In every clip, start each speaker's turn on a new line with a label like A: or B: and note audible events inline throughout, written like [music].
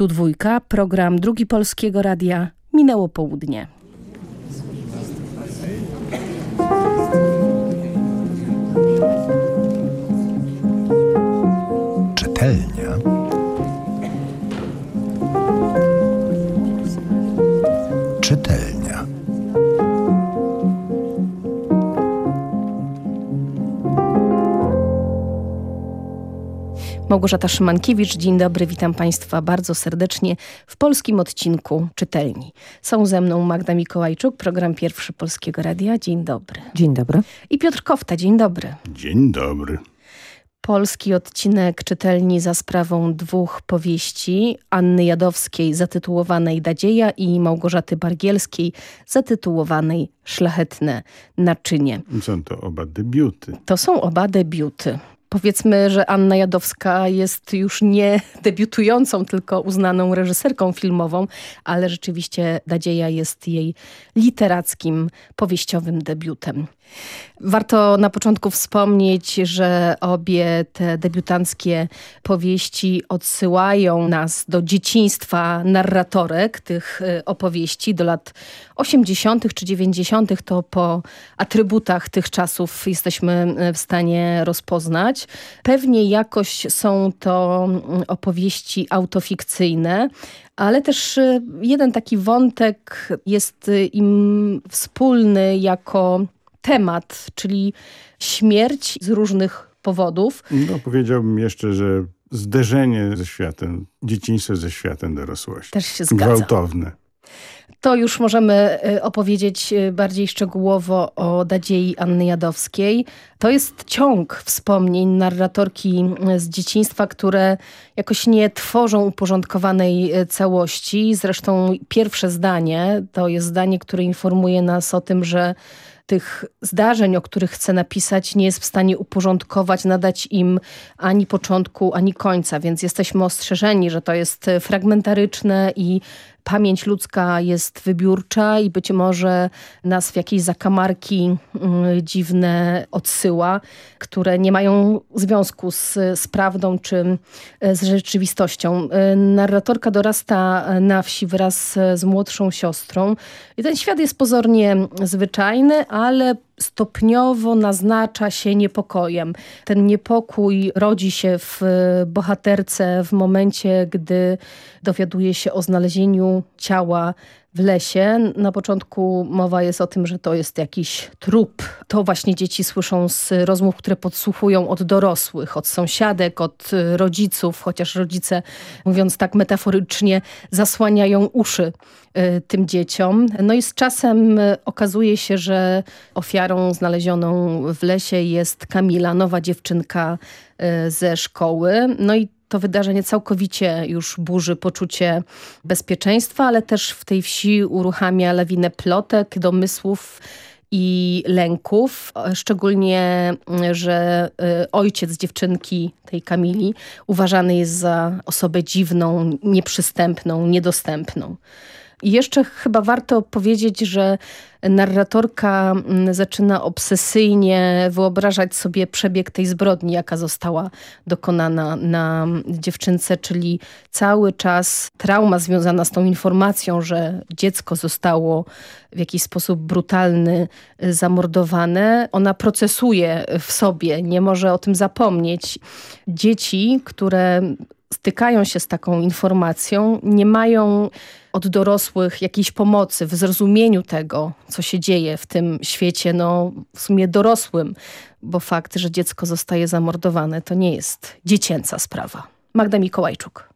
A: Tu dwójka, program Drugi Polskiego Radia. Minęło południe.
B: Czytelnia.
A: Małgorzata Szymankiewicz, dzień dobry, witam Państwa bardzo serdecznie w polskim odcinku Czytelni. Są ze mną Magda Mikołajczuk, program Pierwszy Polskiego Radia. Dzień dobry.
C: Dzień dobry.
A: I Piotr Kofta, dzień dobry.
D: Dzień dobry.
A: Polski odcinek czytelni za sprawą dwóch powieści Anny Jadowskiej zatytułowanej Dadzieja i Małgorzaty Bargielskiej zatytułowanej Szlachetne naczynie.
D: Są to oba debiuty.
A: To są oba debiuty. Powiedzmy, że Anna Jadowska jest już nie debiutującą, tylko uznaną reżyserką filmową, ale rzeczywiście Dadzieja jest jej literackim, powieściowym debiutem. Warto na początku wspomnieć, że obie te debiutanckie powieści odsyłają nas do dzieciństwa narratorek tych y, opowieści, do lat 80. czy 90. to po atrybutach tych czasów jesteśmy y, w stanie rozpoznać. Pewnie jakoś są to mm, opowieści autofikcyjne, ale też y, jeden taki wątek jest im wspólny jako temat, czyli śmierć z różnych powodów.
D: No powiedziałbym jeszcze, że zderzenie ze światem, dzieciństwo ze światem dorosłości.
A: Też się zgadza.
D: Gwałtowne.
A: To już możemy y, opowiedzieć y, bardziej szczegółowo o Dadziei Anny Jadowskiej. To jest ciąg wspomnień narratorki y, z dzieciństwa, które jakoś nie tworzą uporządkowanej całości. Zresztą pierwsze zdanie to jest zdanie, które informuje nas o tym, że tych zdarzeń, o których chcę napisać, nie jest w stanie uporządkować, nadać im ani początku, ani końca, więc jesteśmy ostrzeżeni, że to jest fragmentaryczne i pamięć ludzka jest wybiórcza i być może nas w jakieś zakamarki mm, dziwne odsyła, które nie mają związku z, z prawdą czy e, z rzeczywistością. E, narratorka dorasta na wsi wraz z młodszą siostrą i ten świat jest pozornie zwyczajny, ale stopniowo naznacza się niepokojem. Ten niepokój rodzi się w bohaterce w momencie, gdy dowiaduje się o znalezieniu ciała w lesie. Na początku mowa jest o tym, że to jest jakiś trup. To właśnie dzieci słyszą z rozmów, które podsłuchują od dorosłych, od sąsiadek, od rodziców, chociaż rodzice, mówiąc tak metaforycznie, zasłaniają uszy y, tym dzieciom. No i z czasem y, okazuje się, że ofiarą znalezioną w lesie jest Kamila, nowa dziewczynka y, ze szkoły. No i to wydarzenie całkowicie już burzy poczucie bezpieczeństwa, ale też w tej wsi uruchamia lawinę plotek, domysłów i lęków. Szczególnie, że y, ojciec dziewczynki, tej Kamili, uważany jest za osobę dziwną, nieprzystępną, niedostępną. Jeszcze chyba warto powiedzieć, że narratorka mm, zaczyna obsesyjnie wyobrażać sobie przebieg tej zbrodni, jaka została dokonana na dziewczynce, czyli cały czas trauma związana z tą informacją, że dziecko zostało w jakiś sposób brutalny y, zamordowane. Ona procesuje w sobie, nie może o tym zapomnieć. Dzieci, które stykają się z taką informacją, nie mają od dorosłych jakiejś pomocy w zrozumieniu tego, co się dzieje w tym świecie, no w sumie dorosłym, bo fakt, że dziecko zostaje zamordowane, to nie jest dziecięca sprawa. Magda Mikołajczuk.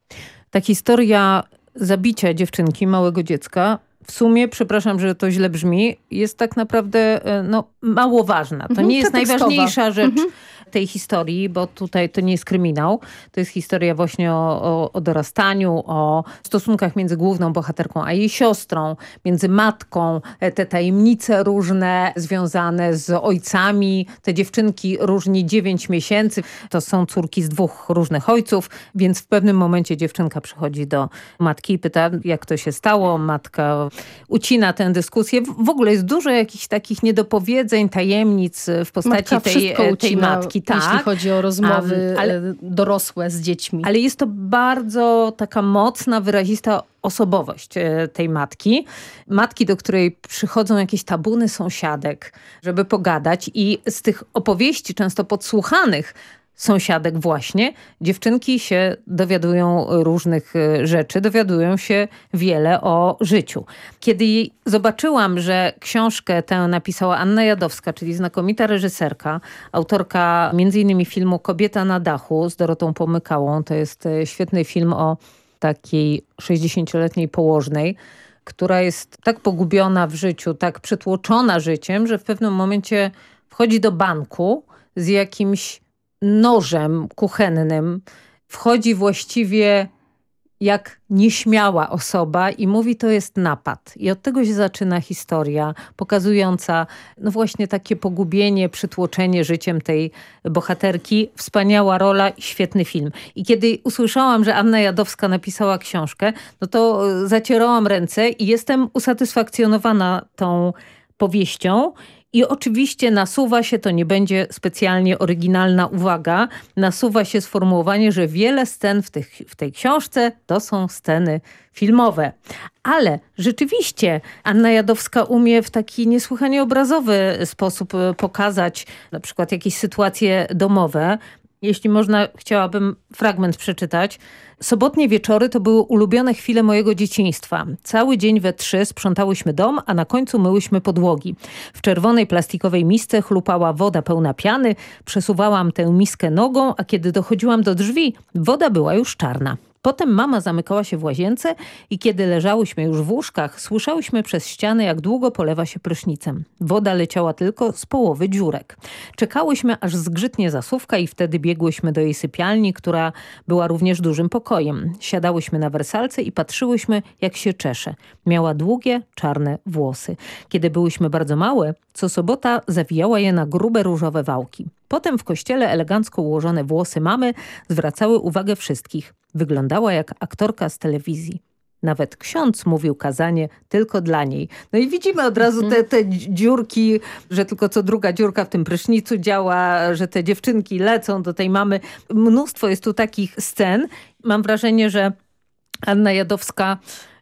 C: Ta historia zabicia dziewczynki, małego dziecka, w sumie, przepraszam, że to źle brzmi, jest tak naprawdę e, no, mało ważna. To
A: mhm,
C: nie jest najważniejsza rzecz mhm tej historii, bo tutaj to nie jest kryminał, to jest historia właśnie o, o, o dorastaniu, o stosunkach między główną bohaterką a jej siostrą, między matką, e, te tajemnice różne związane z ojcami. Te dziewczynki różni 9 miesięcy. To są córki z dwóch różnych ojców, więc w pewnym momencie dziewczynka przychodzi do matki i pyta, jak to się stało. Matka ucina tę dyskusję. W ogóle jest dużo jakichś takich niedopowiedzeń, tajemnic w postaci tej, e, tej matki.
A: Tak. Jeśli chodzi o rozmowy um, ale, e, dorosłe z dziećmi.
C: Ale jest to bardzo taka mocna, wyrazista osobowość e, tej matki. Matki, do której przychodzą jakieś tabuny sąsiadek, żeby pogadać i z tych opowieści często podsłuchanych sąsiadek właśnie, dziewczynki się dowiadują różnych e, rzeczy, dowiadują się wiele o życiu. Kiedy zobaczyłam, że książkę tę napisała Anna Jadowska, czyli znakomita reżyserka, autorka m.in. filmu Kobieta na dachu z Dorotą Pomykałą, to jest e, świetny film o takiej 60-letniej położnej, która jest tak pogubiona w życiu, tak przytłoczona życiem, że w pewnym momencie wchodzi do banku z jakimś nożem kuchennym, wchodzi właściwie jak nieśmiała osoba i mówi, to jest napad. I od tego się zaczyna historia pokazująca no właśnie takie pogubienie, przytłoczenie życiem tej bohaterki. Wspaniała rola świetny film. I kiedy usłyszałam, że Anna Jadowska napisała książkę, no to e, zacierałam ręce i jestem usatysfakcjonowana tą powieścią i oczywiście nasuwa się, to nie będzie specjalnie oryginalna uwaga, nasuwa się sformułowanie, że wiele scen w, tych, w tej książce to są sceny filmowe. Ale rzeczywiście Anna Jadowska umie w taki niesłychanie obrazowy sposób e, pokazać na przykład jakieś sytuacje domowe. Jeśli można, chciałabym fragment przeczytać. Sobotnie wieczory to były ulubione chwile mojego dzieciństwa. Cały dzień we trzy sprzątałyśmy dom, a na końcu myłyśmy podłogi. W czerwonej plastikowej misce chlupała woda pełna piany, przesuwałam tę miskę nogą, a kiedy dochodziłam do drzwi, woda była już czarna. Potem mama zamykała się w łazience i kiedy leżałyśmy już w łóżkach, słyszałyśmy przez ścianę, jak długo polewa się prysznicem. Woda leciała tylko z połowy dziurek. Czekałyśmy, aż zgrzytnie zasuwka i wtedy biegłyśmy do jej sypialni, która była również dużym pokojem. Siadałyśmy na wersalce i patrzyłyśmy, jak się czesze. Miała długie, czarne włosy. Kiedy byłyśmy bardzo małe, co sobota zawijała je na grube różowe wałki. Potem w kościele elegancko ułożone włosy mamy zwracały uwagę wszystkich. Wyglądała jak aktorka z telewizji. Nawet ksiądz mówił kazanie tylko dla niej. No i widzimy od razu te, te dziurki, że tylko co druga dziurka w tym prysznicu działa, że te dziewczynki lecą do tej mamy. Mnóstwo jest tu takich scen. Mam wrażenie, że Anna Jadowska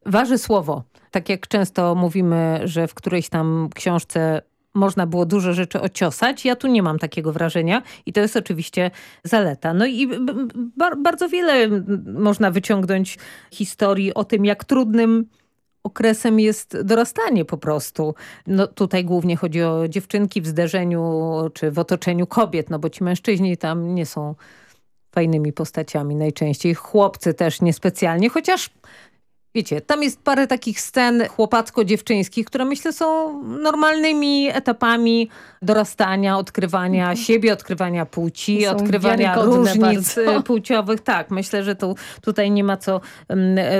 C: waży słowo. Tak jak często mówimy, że w którejś tam książce można było dużo rzeczy ociosać. Ja tu nie mam takiego wrażenia i to jest oczywiście zaleta. No i bardzo wiele można wyciągnąć historii o tym, jak trudnym okresem jest dorastanie po prostu. No tutaj głównie chodzi o dziewczynki w zderzeniu czy w otoczeniu kobiet, no bo ci mężczyźni tam nie są fajnymi postaciami najczęściej. Chłopcy też niespecjalnie, chociaż Wiecie, tam jest parę takich scen chłopacko-dziewczyńskich, które myślę są normalnymi etapami dorastania, odkrywania mhm. siebie, odkrywania płci, odkrywania różnic bardzo. [laughs] płciowych. Tak, myślę, że tu, tutaj nie ma co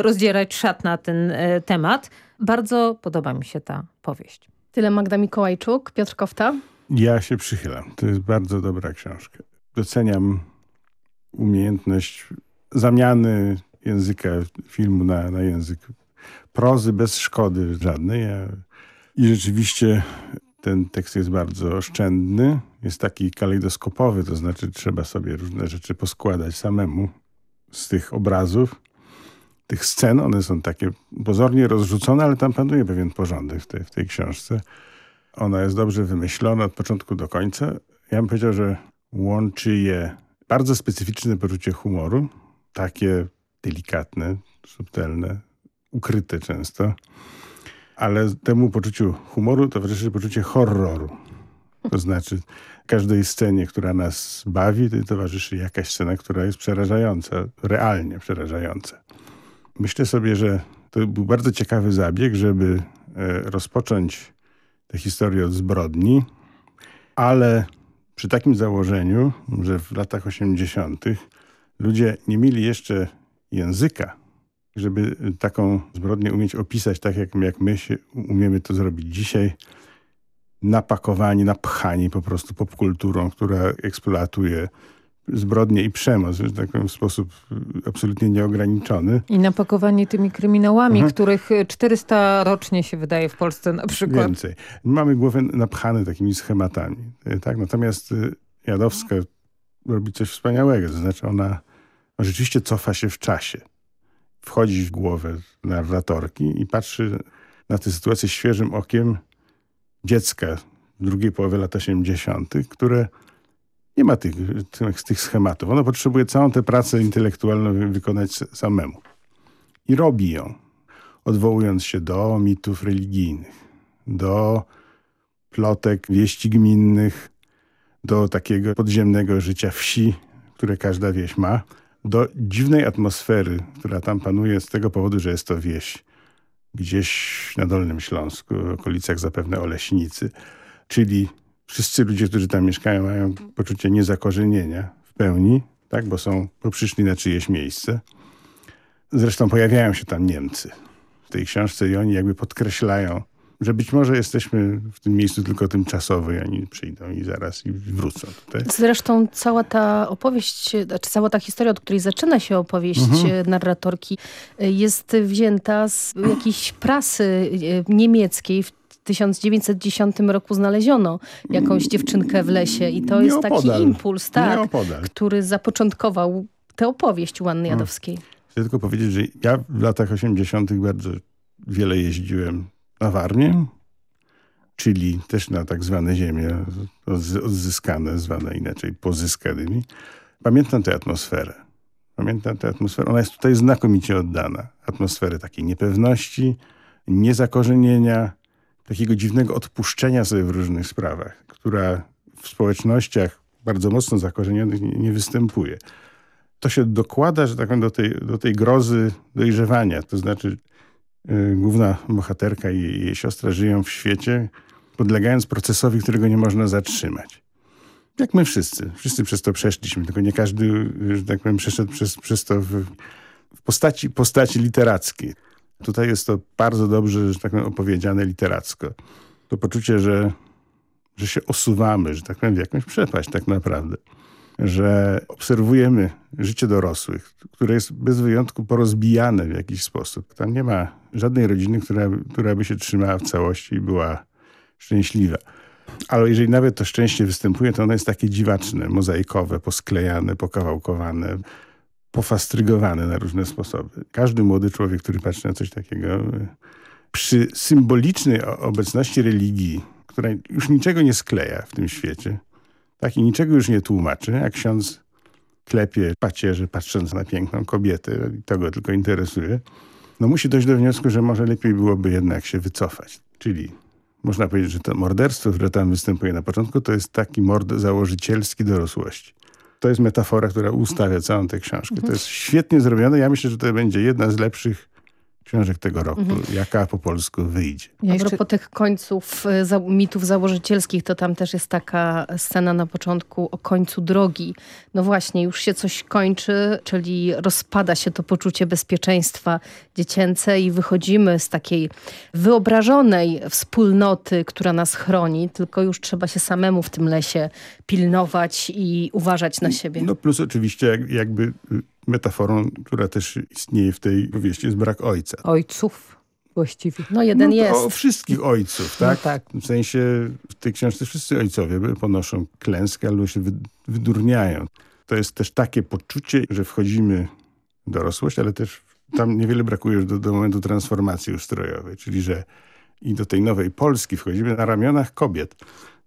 C: rozdzierać szat na ten e, temat. Bardzo podoba mi się ta powieść.
A: Tyle Magda Mikołajczuk, Piotr Kofta.
D: Ja się przychylam. To jest bardzo dobra książka. Doceniam umiejętność zamiany języka filmu na, na język prozy bez szkody żadnej. I rzeczywiście ten tekst jest bardzo oszczędny, jest taki kalejdoskopowy, to znaczy trzeba sobie różne rzeczy poskładać samemu z tych obrazów, tych scen. One są takie pozornie rozrzucone, ale tam panuje pewien porządek w tej, w tej książce. Ona jest dobrze wymyślona od początku do końca. Ja bym powiedział, że łączy je bardzo specyficzne poczucie humoru, takie delikatne, subtelne, ukryte często. Ale temu poczuciu humoru towarzyszy poczucie horroru. To znaczy każdej scenie, która nas bawi, towarzyszy jakaś scena, która jest przerażająca, realnie przerażająca. Myślę sobie, że to był bardzo ciekawy zabieg, żeby e, rozpocząć tę historię od zbrodni, ale przy takim założeniu, że w latach 80. ludzie nie mieli jeszcze języka, żeby taką zbrodnię umieć opisać tak, jak, jak my się umiemy to zrobić dzisiaj, napakowani, napchani po prostu popkulturą, która eksploatuje zbrodnie i przemoc, że tak powiem, w sposób absolutnie nieograniczony.
C: I napakowani tymi kryminałami, mhm. których 400 rocznie się wydaje w Polsce na przykład.
D: Więcej. Mamy głowę napchane takimi schematami. Tak? Natomiast y, Jadowska robi coś wspaniałego. To znaczy ona rzeczywiście cofa się w czasie. Wchodzi w głowę narratorki i patrzy na tę sytuację świeżym okiem dziecka drugiej połowie lat 80., które nie ma tych, tych, tych schematów. Ono potrzebuje całą tę pracę intelektualną wykonać samemu. I robi ją, odwołując się do mitów religijnych, do plotek, wieści gminnych, do takiego podziemnego życia wsi, które każda wieś ma, do dziwnej atmosfery, która tam panuje z tego powodu, że jest to wieś gdzieś na Dolnym Śląsku, w okolicach zapewne Oleśnicy, czyli wszyscy ludzie, którzy tam mieszkają, mają poczucie niezakorzenienia w pełni, tak, bo są, bo przyszli na czyjeś miejsce. Zresztą pojawiają się tam Niemcy w tej książce i oni jakby podkreślają, że być może jesteśmy w tym miejscu tylko tymczasowo i oni przyjdą i zaraz i wrócą tutaj.
A: Zresztą cała ta opowieść, znaczy cała ta historia, od której zaczyna się opowieść mhm. narratorki, jest wzięta z jakiejś prasy e, niemieckiej w 1910 roku znaleziono jakąś dziewczynkę w lesie i to jest taki impuls, tak, który zapoczątkował tę opowieść u Anny hmm. Jadowskiej.
D: Chcę tylko powiedzieć, że ja w latach 80. bardzo wiele jeździłem na Warmię, czyli też na tak zwane ziemie odzyskane, zwane inaczej pozyskanymi. Pamiętam tę atmosferę. Pamiętam tę atmosferę. Ona jest tutaj znakomicie oddana. Atmosferę takiej niepewności, niezakorzenienia, takiego dziwnego odpuszczenia sobie w różnych sprawach, która w społecznościach bardzo mocno zakorzenionych nie, nie występuje. To się dokłada, że tak powiem, do tej, do tej grozy dojrzewania. To znaczy główna bohaterka i jej, siostra żyją w świecie, podlegając procesowi, którego nie można zatrzymać. Jak my wszyscy. Wszyscy przez to przeszliśmy, tylko nie każdy, że tak powiem, przeszedł przez, przez to w, w postaci, postaci literackiej. Tutaj jest to bardzo dobrze, że tak powiem, opowiedziane literacko. To poczucie, że, że się osuwamy, że tak powiem, w jakąś przepaść tak naprawdę. Że obserwujemy życie dorosłych, które jest bez wyjątku porozbijane w jakiś sposób. Tam nie ma żadnej rodziny, która, która by się trzymała w całości i była szczęśliwa. Ale jeżeli nawet to szczęście występuje, to ono jest takie dziwaczne, mozaikowe, posklejane, pokawałkowane pofastrygowane na różne sposoby. Każdy młody człowiek, który patrzy na coś takiego, przy symbolicznej obecności religii, która już niczego nie skleja w tym świecie, tak i niczego już nie tłumaczy, jak ksiądz klepie pacierzy, patrząc na piękną kobietę i to go tylko interesuje, no musi dojść do wniosku, że może lepiej byłoby jednak się wycofać. Czyli można powiedzieć, że to morderstwo, które tam występuje na początku, to jest taki mord założycielski dorosłości to jest metafora, która ustawia całą tę książkę. To jest świetnie zrobione. Ja myślę, że to będzie jedna z lepszych książek tego roku, mhm. jaka po polsku wyjdzie.
A: Ja jeszcze... A propos tych końców y, za, mitów założycielskich, to tam też jest taka scena na początku o końcu drogi. No właśnie, już się coś kończy, czyli rozpada się to poczucie bezpieczeństwa dziecięce i wychodzimy z takiej wyobrażonej wspólnoty, która nas chroni, tylko już trzeba się samemu w tym lesie pilnować i uważać na siebie.
D: No plus oczywiście jakby y, metaforą, która też istnieje w tej powieści, jest brak ojca.
C: Ojców właściwie.
A: No jeden no, jest.
D: O wszystkich ojców, tak? No tak? W sensie w tej książce wszyscy ojcowie ponoszą klęskę albo się wydurniają. To jest też takie poczucie, że wchodzimy w dorosłość, ale też tam niewiele brakuje do, do momentu transformacji ustrojowej, czyli że i do tej nowej Polski wchodzimy na ramionach kobiet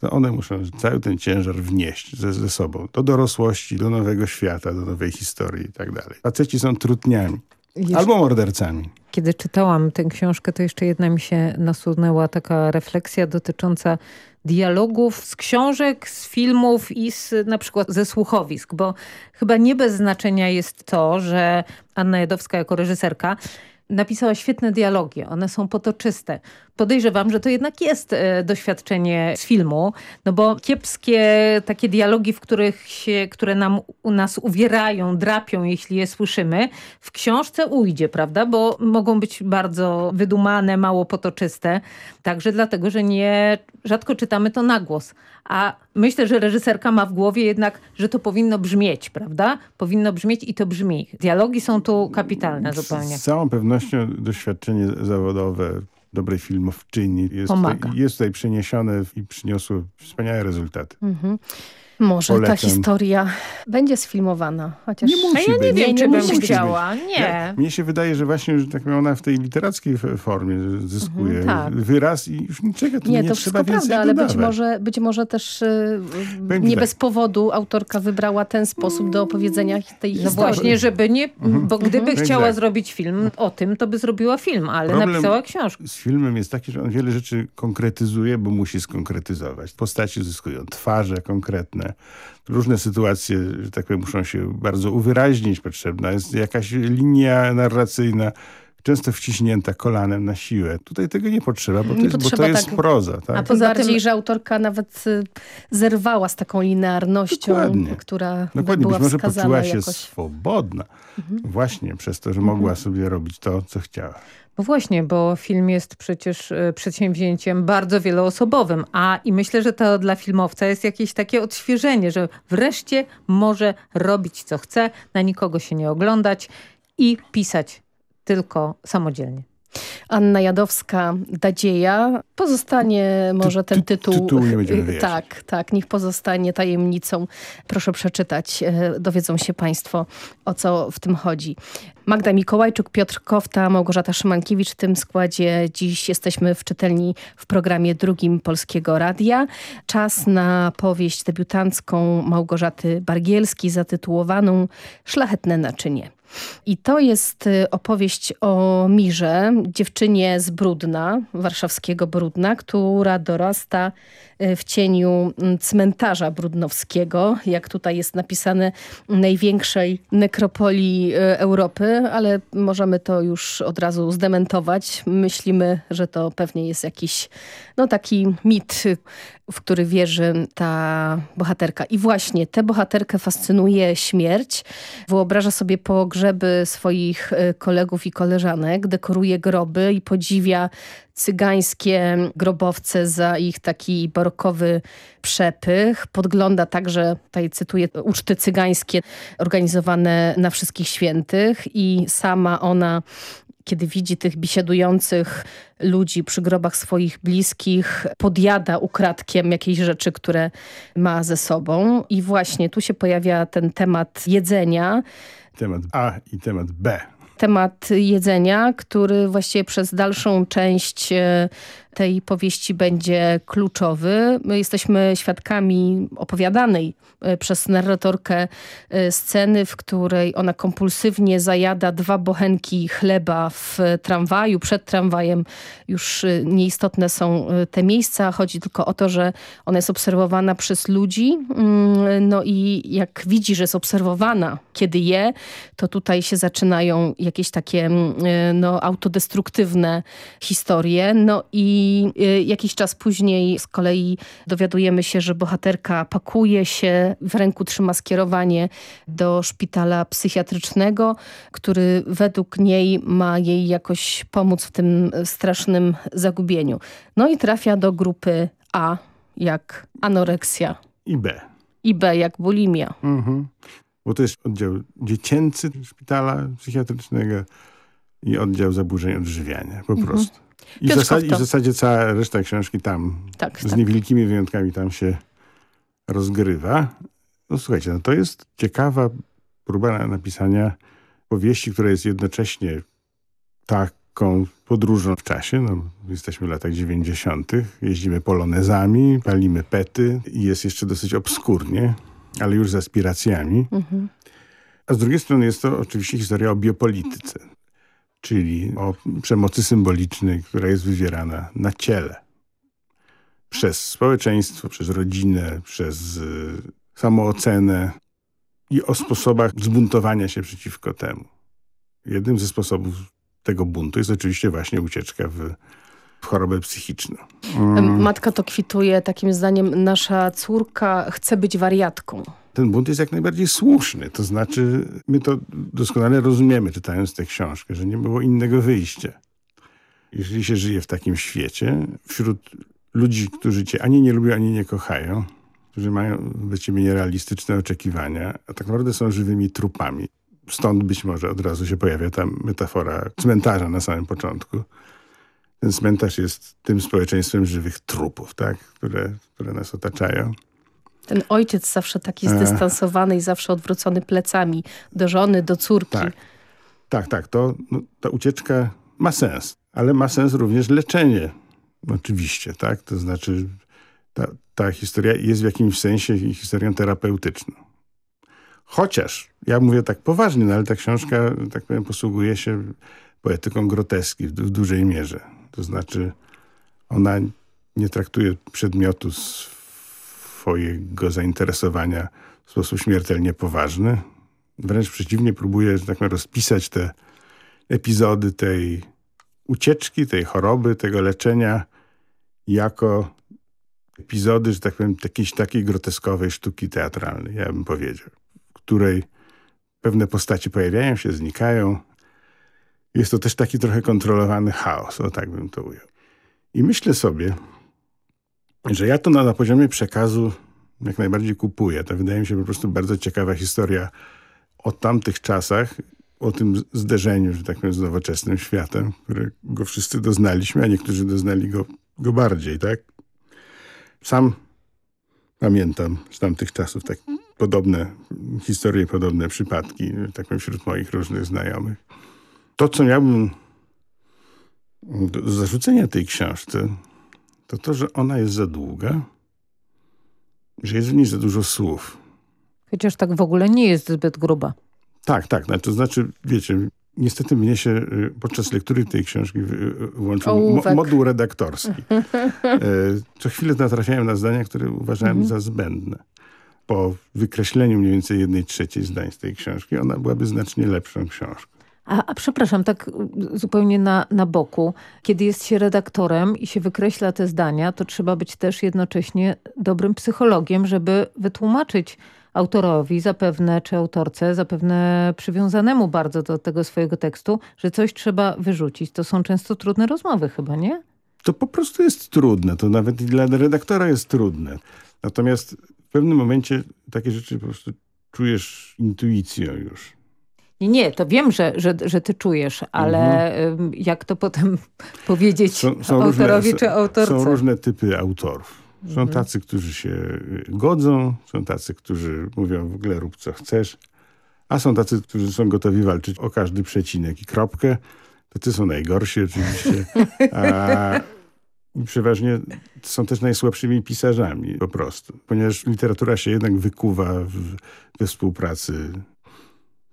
D: to one muszą cały ten ciężar wnieść ze, ze sobą do dorosłości, do nowego świata, do nowej historii i tak dalej. Faceci są trutniami. Jeszcze, albo mordercami.
C: Kiedy czytałam tę książkę, to jeszcze jedna mi się nasunęła taka refleksja dotycząca dialogów z książek, z filmów i z, na przykład ze słuchowisk, bo chyba nie bez znaczenia jest to, że Anna Jedowska jako reżyserka napisała świetne dialogi. One są potoczyste. Podejrzewam, że to jednak jest e, doświadczenie z filmu, no bo kiepskie takie dialogi, w których się, które nam, u nas uwierają, drapią, jeśli je słyszymy, w książce ujdzie, prawda? Bo mogą być bardzo wydumane, mało potoczyste. Także dlatego, że nie rzadko czytamy to na głos. A myślę, że reżyserka ma w głowie jednak, że to powinno brzmieć, prawda? Powinno brzmieć i to brzmi. Dialogi są tu kapitalne zupełnie.
D: Z całą pewnością doświadczenie zawodowe dobrej filmowczyni jest,
C: Pomaga.
D: tutaj, jest tutaj przeniesione i przyniosło wspaniałe rezultaty.
A: Mhm. Może
D: Polecam.
A: ta historia będzie sfilmowana. Chociaż...
D: Nie musi
C: A ja nie
D: być.
C: wiem,
A: Nie,
C: czy
A: nie
C: bym
A: musi być.
C: chciała. Nie.
D: Ja, mnie się wydaje, że właśnie że tak ona w tej literackiej formie zyskuje
C: Mhm, tak.
D: wyraz i już niczego tu nie,
A: Nie, to
D: trzeba
A: wszystko prawda, ale być może, być może też y,
D: Będzie
A: nie
D: tak.
A: bez powodu autorka wybrała ten sposób do opowiedzenia tej
C: No
A: historii.
C: właśnie, żeby nie, bo gdyby
D: Będzie
C: chciała
D: tak.
C: zrobić film o tym, to by zrobiła film, ale
D: Problem-
C: napisała książkę.
D: Z filmem jest taki, że on wiele rzeczy konkretyzuje, bo musi skonkretyzować. Postaci uzyskują twarze konkretne. Różne sytuacje, że tak powiem, muszą się bardzo uwyraźnić. Potrzebna jest jakaś linia narracyjna, często wciśnięta kolanem na siłę. Tutaj tego nie potrzeba, bo to,
A: Nie
D: jest, bo to
A: potrzeba
D: jest
A: tak-
D: proza.
C: A
D: Tak?
A: Tym
C: Poza
A: bardziej,
C: tym-
A: że autorka nawet y, zerwała z taką linearnością,
D: Dokładnie.
A: która
D: Dokładnie,
A: była
D: być może poczuła się
A: jakoś.
D: swobodna
A: Mhm.
D: właśnie przez to, że mogła sobie robić to, co chciała.
C: No właśnie, bo film jest przecież e, przedsięwzięciem bardzo wieloosobowym, a i myślę, że to dla filmowca jest jakieś takie odświeżenie, że wreszcie może robić co chce, na nikogo się nie oglądać i pisać tylko samodzielnie.
A: Anna Jadowska, Dadzieja. Pozostanie może ten
D: ty-
A: tytuł.
D: tytułu nie będziemy
A: y,
D: wyjaśniać.
A: Tak, tak, niech pozostanie tajemnicą. Proszę przeczytać, e, dowiedzą się Państwo, o co w tym chodzi. Magda Mikołajczuk, Piotr Kofta, Małgorzata Szymankiewicz. W tym składzie dziś jesteśmy w czytelni w programie drugim Polskiego Radia. Czas na powieść debiutancką Małgorzaty Bargielskiej zatytułowaną Szlachetne naczynie. I to jest y, opowieść o Mirze, dziewczynie z Brudna, warszawskiego Brudna, która dorasta w cieniu mm, cmentarza brudnowskiego, jak tutaj jest napisane, największej nekropolii y, Europy, ale możemy to już od razu zdementować. Myślimy, że to pewnie jest jakiś no, taki mit, w który wierzy ta bohaterka. I właśnie tę bohaterkę fascynuje śmierć. Wyobraża sobie pogrzeby swoich e, kolegów i koleżanek, dekoruje groby i podziwia cygańskie grobowce za ich taki barokowy przepych. Podgląda także, tutaj cytuję, uczty cygańskie organizowane na wszystkich świętych i sama ona kiedy widzi tych biesiadujących ludzi przy grobach swoich bliskich, podjada ukradkiem jakieś rzeczy, które ma ze sobą. I właśnie tu się pojawia ten temat jedzenia,
D: Temat A i temat B.
A: temat jedzenia, który właściwie przez dalszą część e, tej powieści będzie kluczowy. My jesteśmy świadkami opowiadanej e, przez narratorkę e, sceny, w której ona kompulsywnie zajada dwa bochenki chleba w tramwaju. Przed tramwajem już e, nieistotne są te miejsca. Chodzi tylko o to, że ona jest obserwowana przez ludzi. Mm, No i jak widzi, że jest obserwowana, kiedy je, to tutaj się zaczynają jakieś takie mm, no, autodestruktywne historie. No i y, jakiś czas później z kolei dowiadujemy się, że bohaterka pakuje się, w ręku trzyma skierowanie do szpitala psychiatrycznego, który według niej ma jej jakoś pomóc w tym strasznym zagubieniu. No i trafia do grupy A, jak anoreksja
D: I B.
A: i B, jak bulimia.
D: Mhm. Bo to jest oddział dziecięcy szpitala psychiatrycznego i oddział zaburzeń odżywiania. Po prostu. I w, zasadzie, I w zasadzie cała reszta książki tam,
A: Tak,
D: z
A: tak.
D: niewielkimi wyjątkami tam się rozgrywa. No słuchajcie, no to jest ciekawa próba na- napisania powieści, która jest jednocześnie taką podróżą w czasie. No, jesteśmy w latach 90., jeździmy polonezami, palimy pety i jest jeszcze dosyć obskurnie, ale już z aspiracjami.
A: Mhm.
D: A z drugiej strony jest to oczywiście historia o biopolityce, czyli o przemocy symbolicznej, która jest wywierana na ciele. Przez społeczeństwo, przez rodzinę, przez y, samoocenę i o sposobach zbuntowania się przeciwko temu. Jednym ze sposobów tego buntu jest oczywiście właśnie ucieczka w, w chorobę psychiczną.
A: Mm. Matka to kwituje takim zdaniem, nasza córka chce być wariatką.
D: Ten bunt jest jak najbardziej słuszny. To znaczy, my to doskonale rozumiemy, czytając tę książkę, że nie było innego wyjścia. Jeżeli się żyje w takim świecie, wśród ludzi, którzy cię ani nie lubią, ani nie kochają, którzy mają do ciebie nierealistyczne oczekiwania, a tak naprawdę są żywymi trupami. Stąd być może od razu się pojawia ta metafora cmentarza na samym początku. Ten cmentarz jest tym społeczeństwem żywych trupów, tak? które, które nas otaczają.
A: Ten ojciec zawsze taki zdystansowany i zawsze odwrócony plecami do żony, do córki.
D: Tak, tak. tak. To, no, ta ucieczka ma sens, ale ma sens również leczenie. Oczywiście, tak? To znaczy ta, ta historia jest w jakimś sensie historią terapeutyczną. Chociaż, ja mówię tak poważnie, no ale ta książka, tak powiem, posługuje się poetyką groteski w, w dużej mierze. To znaczy, ona nie traktuje przedmiotu swojego zainteresowania w sposób śmiertelnie poważny. Wręcz przeciwnie, próbuje, tak rozpisać te epizody tej ucieczki, tej choroby, tego leczenia jako epizody, że tak powiem, jakiejś takiej groteskowej sztuki teatralnej, ja bym powiedział, w której pewne postacie pojawiają się, znikają. Jest to też taki trochę kontrolowany chaos, o tak bym to ujął. I myślę sobie, że ja to na, na poziomie przekazu jak najbardziej kupuję. To wydaje mi się po prostu bardzo ciekawa historia o tamtych czasach, o tym zderzeniu, że tak powiem, z nowoczesnym światem, którego wszyscy doznaliśmy, a niektórzy doznali go, go bardziej, tak? Sam pamiętam z tamtych czasów tak podobne historie, podobne przypadki, tak powiem, wśród moich różnych znajomych. To, co miałbym do zarzucenia tej książce, to to, że ona jest za długa, że jest w niej za dużo słów.
C: Chociaż tak w ogóle nie jest zbyt gruba.
D: Tak, tak. To znaczy, wiecie, niestety mnie się y, podczas lektury tej książki włączył mo moduł redaktorski. [laughs] Co chwilę natrafiałem na zdania, które uważałem mhm. za zbędne. Po wykreśleniu mniej więcej jednej trzeciej zdań z tej książki, ona byłaby znacznie lepszą książką.
C: A, a, przepraszam, tak zupełnie na, na boku. Kiedy jest się redaktorem i się wykreśla te zdania, to trzeba być też jednocześnie dobrym psychologiem, żeby wytłumaczyć autorowi zapewne, czy autorce, zapewne przywiązanemu bardzo do tego swojego tekstu, że coś trzeba wyrzucić. To są często trudne rozmowy chyba, nie?
D: To po prostu jest trudne. To nawet dla redaktora jest trudne. Natomiast w pewnym momencie takie rzeczy po prostu czujesz intuicją już.
C: Nie, nie, to wiem, że, że, że ty czujesz, ale mhm. jak to potem [laughs] powiedzieć są, są autorowi różne, czy autorce?
D: Są różne typy autorów. Są mhm. tacy, którzy się y, godzą, są tacy, którzy mówią w ogóle rób co chcesz, a są tacy, którzy są gotowi walczyć o każdy przecinek i kropkę. Tacy są najgorsi oczywiście. A przeważnie są też najsłabszymi pisarzami po prostu. Ponieważ literatura się jednak wykuwa w, we współpracy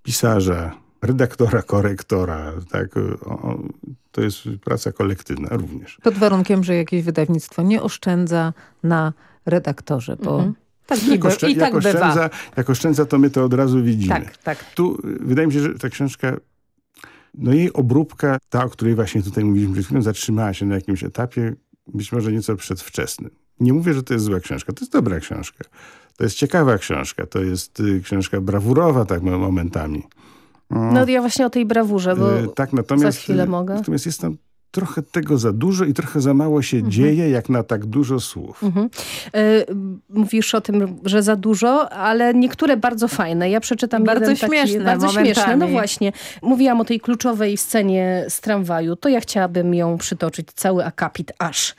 D: pisarza, redaktora, korektora. Tak? O, to jest praca kolektywna również.
C: Pod warunkiem, że jakieś wydawnictwo nie oszczędza na redaktorze, bo mhm. Tak, jak, oszczę i tak
D: oszczędza, jak oszczędza, to my to od razu widzimy.
C: Tak, tak.
D: Tu wydaje mi się, że ta książka, no jej obróbka, ta, o której właśnie tutaj mówiliśmy przed chwilą, zatrzymała się na jakimś etapie, być może nieco przedwczesnym. Nie mówię, że to jest zła książka, to jest dobra książka. To jest ciekawa książka, to jest y, książka brawurowa tak momentami.
A: No ja właśnie o tej brawurze, bo y, tak, natomiast, za chwilę mogę.
D: Natomiast jest tam trochę tego za dużo i trochę za mało się mhm. dzieje, jak na tak dużo słów. Mhm.
A: Y, mówisz o tym, że za dużo, ale niektóre bardzo fajne. Ja przeczytam
C: bardzo
A: jeden
C: śmieszne,
A: taki, bardzo śmieszne. No właśnie. Mówiłam o tej kluczowej scenie z tramwaju. To ja chciałabym ją przytoczyć, cały akapit aż.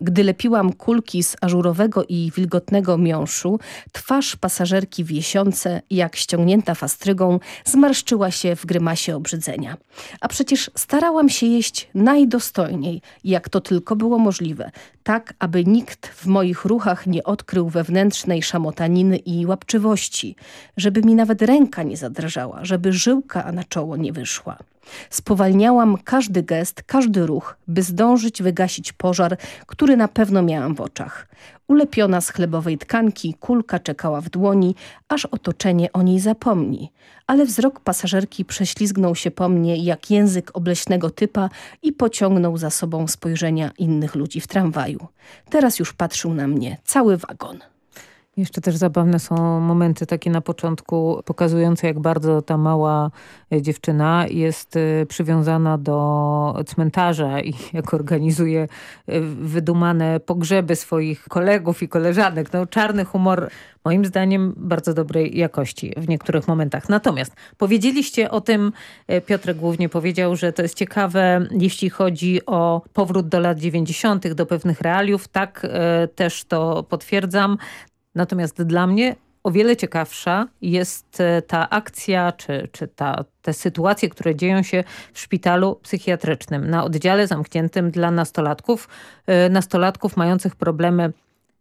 A: Gdy lepiłam kulki z ażurowego i wilgotnego miąższu, twarz pasażerki w jesiące, jak ściągnięta fastrygą, zmarszczyła się w grymasie obrzydzenia. A przecież starałam się jeść najdostojniej, jak to tylko było możliwe, tak aby nikt w moich ruchach nie odkrył wewnętrznej szamotaniny i łapczywości, żeby mi nawet ręka nie zadrżała, żeby żyłka na czoło nie wyszła. Spowalniałam każdy gest, każdy ruch, by zdążyć wygasić pożar, który na pewno miałam w oczach. Ulepiona z chlebowej tkanki, kulka czekała w dłoni, aż otoczenie o niej zapomni. Ale wzrok pasażerki prześlizgnął się po mnie jak język obleśnego typa i pociągnął za sobą spojrzenia innych ludzi w tramwaju. Teraz już patrzył na mnie cały wagon.
C: Jeszcze też zabawne są momenty takie na początku pokazujące jak bardzo ta mała e, dziewczyna jest e, przywiązana do cmentarza i [laughs] jak organizuje e, wydumane pogrzeby swoich kolegów i koleżanek. No, czarny humor moim zdaniem bardzo dobrej jakości w niektórych momentach. Natomiast powiedzieliście o tym, Piotr głównie powiedział, że to jest ciekawe, jeśli chodzi o powrót do lat 90., do pewnych realiów. Tak też to potwierdzam. Natomiast dla mnie o wiele ciekawsza jest e, ta akcja, czy, czy ta, te sytuacje, które dzieją się w szpitalu psychiatrycznym, na oddziale zamkniętym dla nastolatków, e, nastolatków mających problemy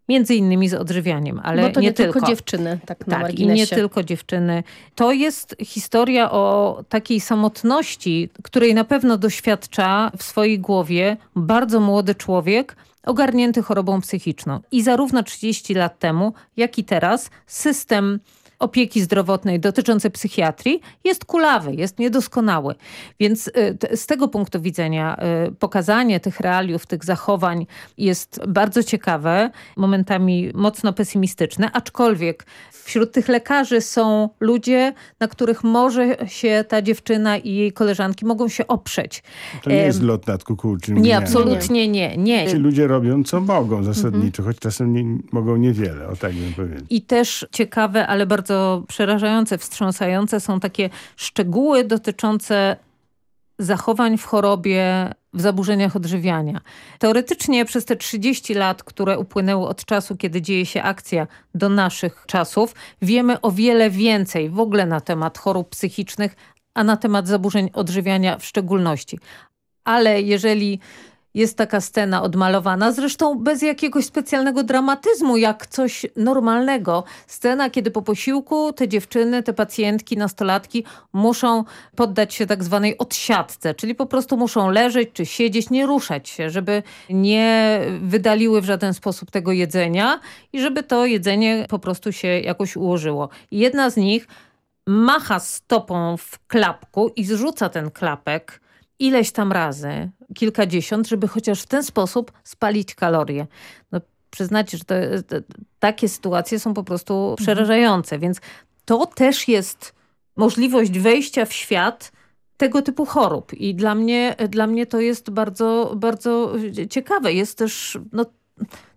C: między innymi z odżywianiem, ale
A: Bo to
C: nie,
A: nie
C: tylko.
A: tylko dziewczyny, tak na
C: tak, i nie tylko dziewczyny. To jest historia o takiej samotności, której na pewno doświadcza w swojej głowie bardzo młody człowiek, ogarnięty chorobą psychiczną. I zarówno 30 lat temu, jak i teraz system opieki zdrowotnej dotyczącej psychiatrii jest kulawy, jest niedoskonały. Więc y, z tego punktu widzenia y, pokazanie tych realiów, tych zachowań jest bardzo ciekawe, momentami mocno pesymistyczne, aczkolwiek wśród tych lekarzy są ludzie, na których może się ta dziewczyna i jej koleżanki mogą się oprzeć.
D: To nie jest lot nad kukułczym.
C: Nie, absolutnie nie. nie.
D: Ci ludzie robią co mogą zasadniczo, choć czasem nie, mogą niewiele, o tak bym powiedział.
C: I też ciekawe, ale bardzo bardzo przerażające, wstrząsające są takie szczegóły dotyczące zachowań w chorobie, w zaburzeniach odżywiania. Teoretycznie przez te 30 lat, które upłynęły od czasu, kiedy dzieje się akcja do naszych czasów, wiemy o wiele więcej w ogóle na temat chorób psychicznych, a na temat zaburzeń odżywiania w szczególności. Ale jeżeli jest taka scena odmalowana, zresztą bez jakiegoś specjalnego dramatyzmu, jak coś normalnego. Scena, kiedy po posiłku te dziewczyny, te pacjentki, nastolatki muszą poddać się tak zwanej odsiadce, czyli po prostu muszą leżeć czy siedzieć, nie ruszać się, żeby nie wydaliły w żaden sposób tego jedzenia i żeby to jedzenie po prostu się jakoś ułożyło. jedna z nich macha stopą w klapku i zrzuca ten klapek ileś tam razy, kilkadziesiąt, żeby chociaż w ten sposób spalić kalorie. No, przyznacie, że to, to, takie sytuacje są po prostu mhm. przerażające, więc to też jest możliwość wejścia w świat tego typu chorób i dla mnie, dla mnie to jest bardzo, bardzo ciekawe. Jest też no,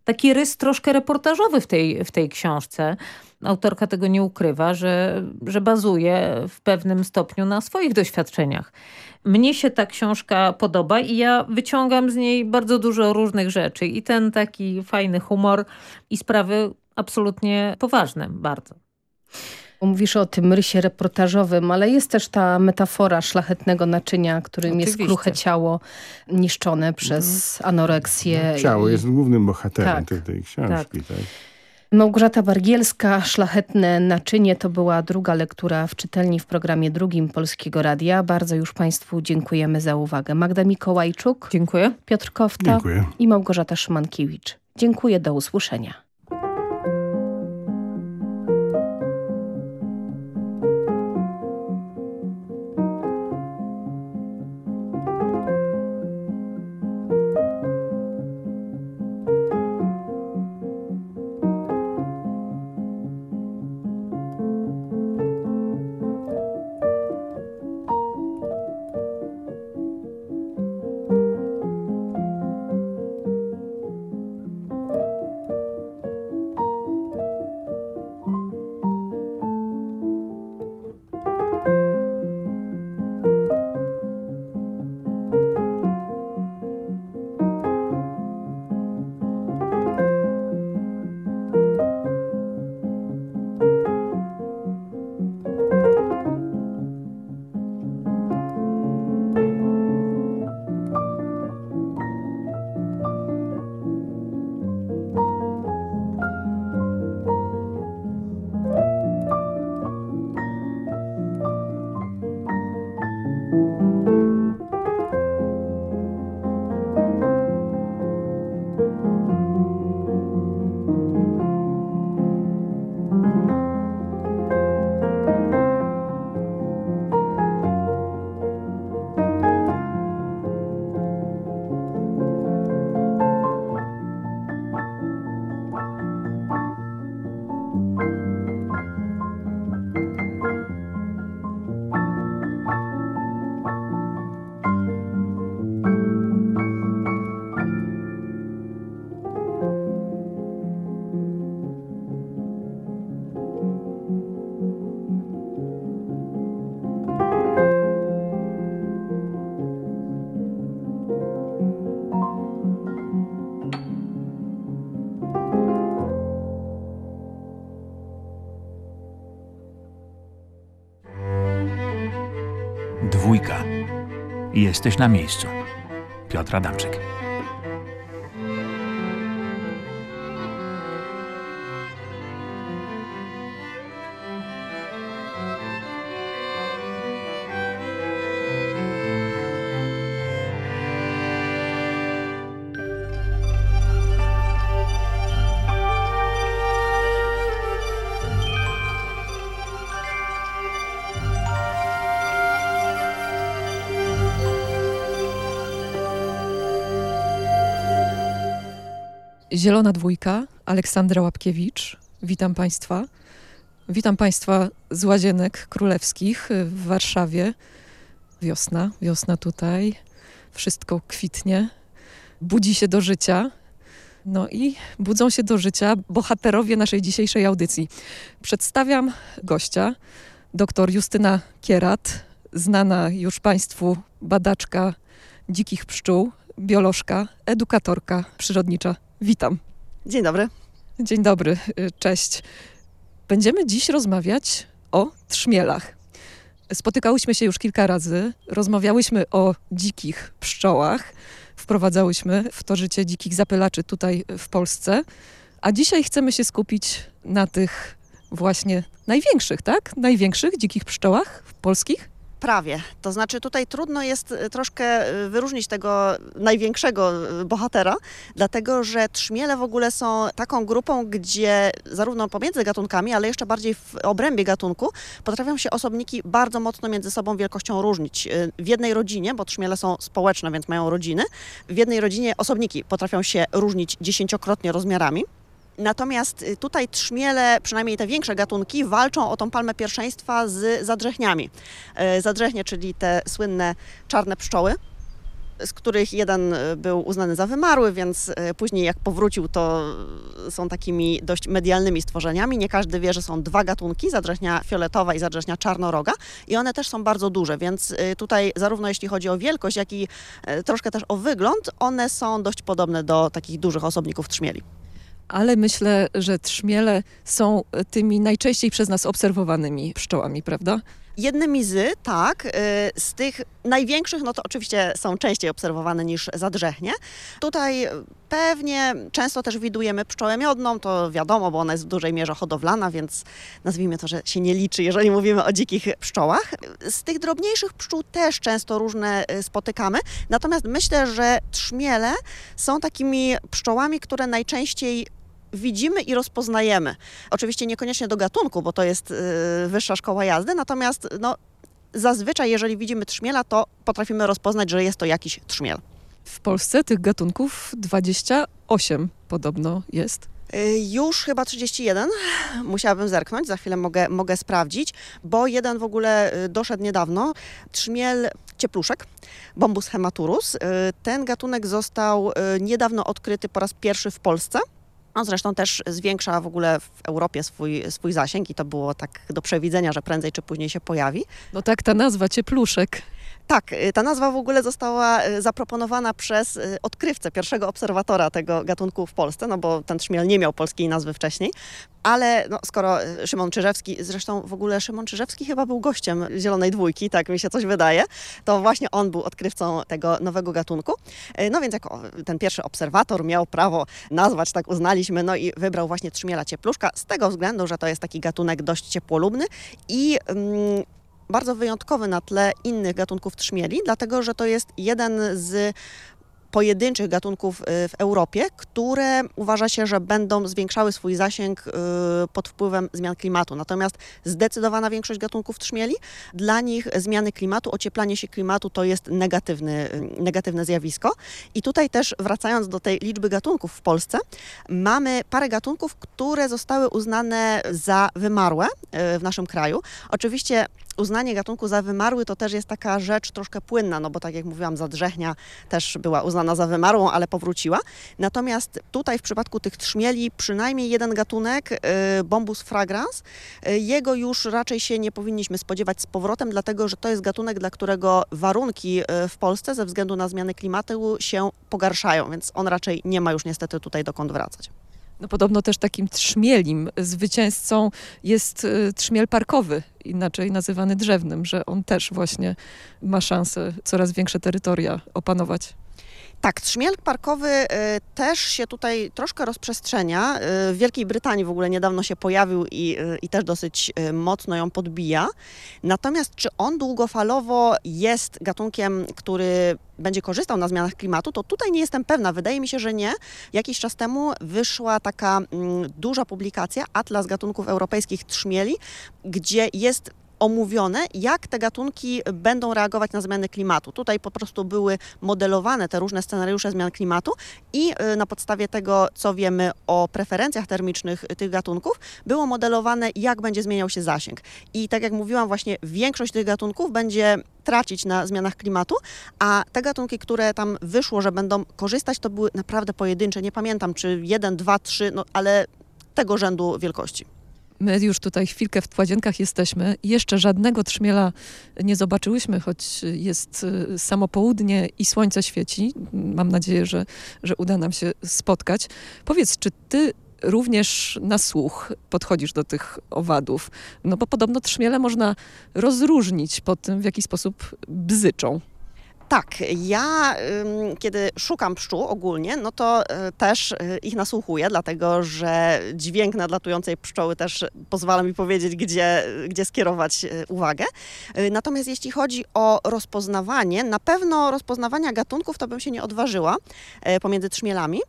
C: taki rys troszkę reportażowy w tej, w tej książce. Autorka tego nie ukrywa, że, że bazuje w pewnym stopniu na swoich doświadczeniach. Mnie się ta książka podoba i ja wyciągam z niej bardzo dużo różnych rzeczy. I ten taki fajny humor i sprawy absolutnie poważne bardzo.
A: Mówisz o tym rysie reportażowym, ale jest też ta metafora szlachetnego naczynia, którym Oczywiście. jest kruche ciało niszczone przez mhm. anoreksję.
D: No, ciało i... jest głównym bohaterem tak. tej, tej książki. Tak. tak.
A: Małgorzata Wargielska, Szlachetne naczynie to była druga lektura w czytelni w programie drugim Polskiego Radia. Bardzo już Państwu dziękujemy za uwagę. Magda Mikołajczuk.
C: Dziękuję.
A: Piotr Kofta. Dziękuję. I Małgorzata Szymankiewicz. Dziękuję, do usłyszenia.
B: Jesteś na miejscu. Piotr Adamczyk.
E: Zielona Dwójka, Aleksandra Łapkiewicz. Witam Państwa. Witam Państwa z Łazienek Królewskich w Warszawie. Wiosna, wiosna tutaj. Wszystko kwitnie. Budzi się do życia. No i budzą się do życia bohaterowie naszej dzisiejszej audycji. Przedstawiam gościa, dr Justyna Kierat, znana już Państwu badaczka dzikich pszczół, biolożka, edukatorka przyrodnicza. Witam.
F: Dzień dobry.
E: Dzień dobry, y, cześć. Będziemy dziś rozmawiać o trzmielach. Spotykałyśmy się już kilka razy, rozmawiałyśmy o dzikich pszczołach, wprowadzałyśmy w to życie dzikich zapylaczy tutaj w Polsce, a dzisiaj chcemy się skupić na tych właśnie największych, tak? Największych dzikich pszczołach polskich.
F: Prawie. To znaczy tutaj trudno jest y, troszkę y, wyróżnić tego największego y, bohatera, dlatego że trzmiele w ogóle są taką grupą, gdzie zarówno pomiędzy gatunkami, ale jeszcze bardziej w obrębie gatunku potrafią się osobniki bardzo mocno między sobą wielkością różnić. W jednej rodzinie, bo trzmiele są społeczne, więc mają rodziny, w jednej rodzinie osobniki potrafią się różnić dziesięciokrotnie rozmiarami. Natomiast y, tutaj trzmiele, przynajmniej te większe gatunki, walczą o tą palmę pierwszeństwa z zadrzechniami. E, zadrzechnie, czyli te słynne czarne pszczoły, z których jeden y, był uznany za wymarły, więc y, później jak powrócił, to są takimi dość medialnymi stworzeniami. Nie każdy wie, że są dwa gatunki, zadrześnia fioletowa i zadrześnia czarnoroga i one też są bardzo duże, więc tutaj zarówno jeśli chodzi o wielkość, jak i troszkę też o wygląd, one są dość podobne do takich dużych osobników trzmieli
E: ale myślę, że trzmiele są tymi najczęściej przez nas obserwowanymi pszczołami, prawda?
F: Jednymi z, tak. Y, z tych największych, no to oczywiście są częściej obserwowane niż zadrzechnie. Tutaj pewnie często też widujemy pszczołę miodną, to wiadomo, bo ona jest w dużej mierze hodowlana, więc nazwijmy to, że się nie liczy, jeżeli mówimy o dzikich pszczołach. Z tych drobniejszych pszczół też często różne y, spotykamy, natomiast myślę, że trzmiele są takimi pszczołami, które najczęściej widzimy i rozpoznajemy. Oczywiście niekoniecznie do gatunku, bo to jest y, wyższa szkoła jazdy, natomiast no, zazwyczaj jeżeli widzimy trzmiela, to potrafimy rozpoznać, że jest to jakiś trzmiel.
E: W Polsce tych gatunków 28 podobno jest.
F: Y, już chyba 31. Musiałabym zerknąć, za chwilę mogę, mogę sprawdzić, bo jeden w ogóle y, doszedł niedawno. Trzmiel ciepluszek, Bombus hematurus. Ten gatunek został niedawno odkryty po raz pierwszy w Polsce. On zresztą też zwiększa w ogóle w Europie swój, swój zasięg i to było tak do przewidzenia, że prędzej czy później się pojawi.
E: No tak, ta nazwa ciepluszek.
F: Tak, y, ta nazwa w ogóle została y, zaproponowana przez y, odkrywcę, pierwszego obserwatora tego gatunku w Polsce, no bo ten trzmiel nie miał polskiej nazwy wcześniej, ale no, skoro Szymon Czyżewski, zresztą w ogóle Szymon Czyżewski chyba był gościem Zielonej Dwójki, tak mi się coś wydaje, to właśnie on był odkrywcą tego nowego gatunku. No więc jako ten pierwszy obserwator miał prawo nazwać, tak uznaliśmy, no i wybrał właśnie trzmiela ciepluszka z tego względu, że to jest taki gatunek dość ciepłolubny i mm, bardzo wyjątkowy na tle innych gatunków trzmieli, dlatego że to jest jeden z pojedynczych gatunków y, w Europie, które uważa się, że będą zwiększały swój zasięg y, pod wpływem zmian klimatu. Natomiast zdecydowana większość gatunków trzmieli, dla nich zmiany klimatu, ocieplanie się klimatu to jest negatywny, y, negatywne zjawisko. I tutaj też wracając do tej liczby gatunków w Polsce, mamy parę gatunków, które zostały uznane za wymarłe w naszym kraju. Oczywiście uznanie gatunku za wymarły to też jest taka rzecz troszkę płynna, no bo tak jak mówiłam, zadrzechnia też była uznana za wymarłą, ale powróciła. Natomiast tutaj w przypadku tych trzmieli przynajmniej jeden gatunek, y, Bombus fragrans, y, jego już raczej się nie powinniśmy spodziewać z powrotem, dlatego że to jest gatunek, dla którego warunki y, w Polsce ze względu na zmiany klimatu się pogarszają, więc on raczej nie ma już niestety tutaj dokąd wracać.
E: No podobno też takim trzmielim zwycięzcą jest y, trzmiel parkowy, inaczej nazywany drzewnym, że on też właśnie ma szansę coraz większe terytoria opanować.
F: Tak, trzmiel parkowy y, też się tutaj troszkę rozprzestrzenia. Y, w Wielkiej Brytanii w ogóle niedawno się pojawił i, y, i też dosyć mocno ją podbija. Natomiast czy on długofalowo jest gatunkiem, który będzie korzystał na zmianach klimatu, to tutaj nie jestem pewna. Wydaje mi się, że nie. Jakiś czas temu wyszła taka mm, duża publikacja, Atlas Gatunków Europejskich Trzmieli, gdzie jest omówione, jak te gatunki będą reagować na zmiany klimatu. Tutaj po prostu były modelowane te różne scenariusze zmian klimatu i y, na podstawie tego, co wiemy o preferencjach termicznych tych gatunków, było modelowane, jak będzie zmieniał się zasięg. I tak jak mówiłam, właśnie większość tych gatunków będzie tracić na zmianach klimatu, a te gatunki, które tam wyszło, że będą korzystać, to były naprawdę pojedyncze. Nie pamiętam, czy jeden, dwa, trzy, no ale tego rzędu wielkości.
E: My już tutaj chwilkę w Tładzienkach jesteśmy. Jeszcze żadnego trzmiela nie zobaczyłyśmy, choć jest y, samo południe i słońce świeci. Mam nadzieję, że, że uda nam się spotkać. Powiedz, czy ty również na słuch podchodzisz do tych owadów? No bo podobno trzmiele można rozróżnić po tym, w jaki sposób bzyczą.
F: Tak, ja kiedy szukam pszczół ogólnie, no to y, też y, ich nasłuchuję, dlatego że dźwięk nadlatującej pszczoły też pozwala mi powiedzieć, gdzie, gdzie skierować y, uwagę. Natomiast jeśli chodzi o rozpoznawanie, na pewno rozpoznawania gatunków to bym się nie odważyła pomiędzy trzmielami.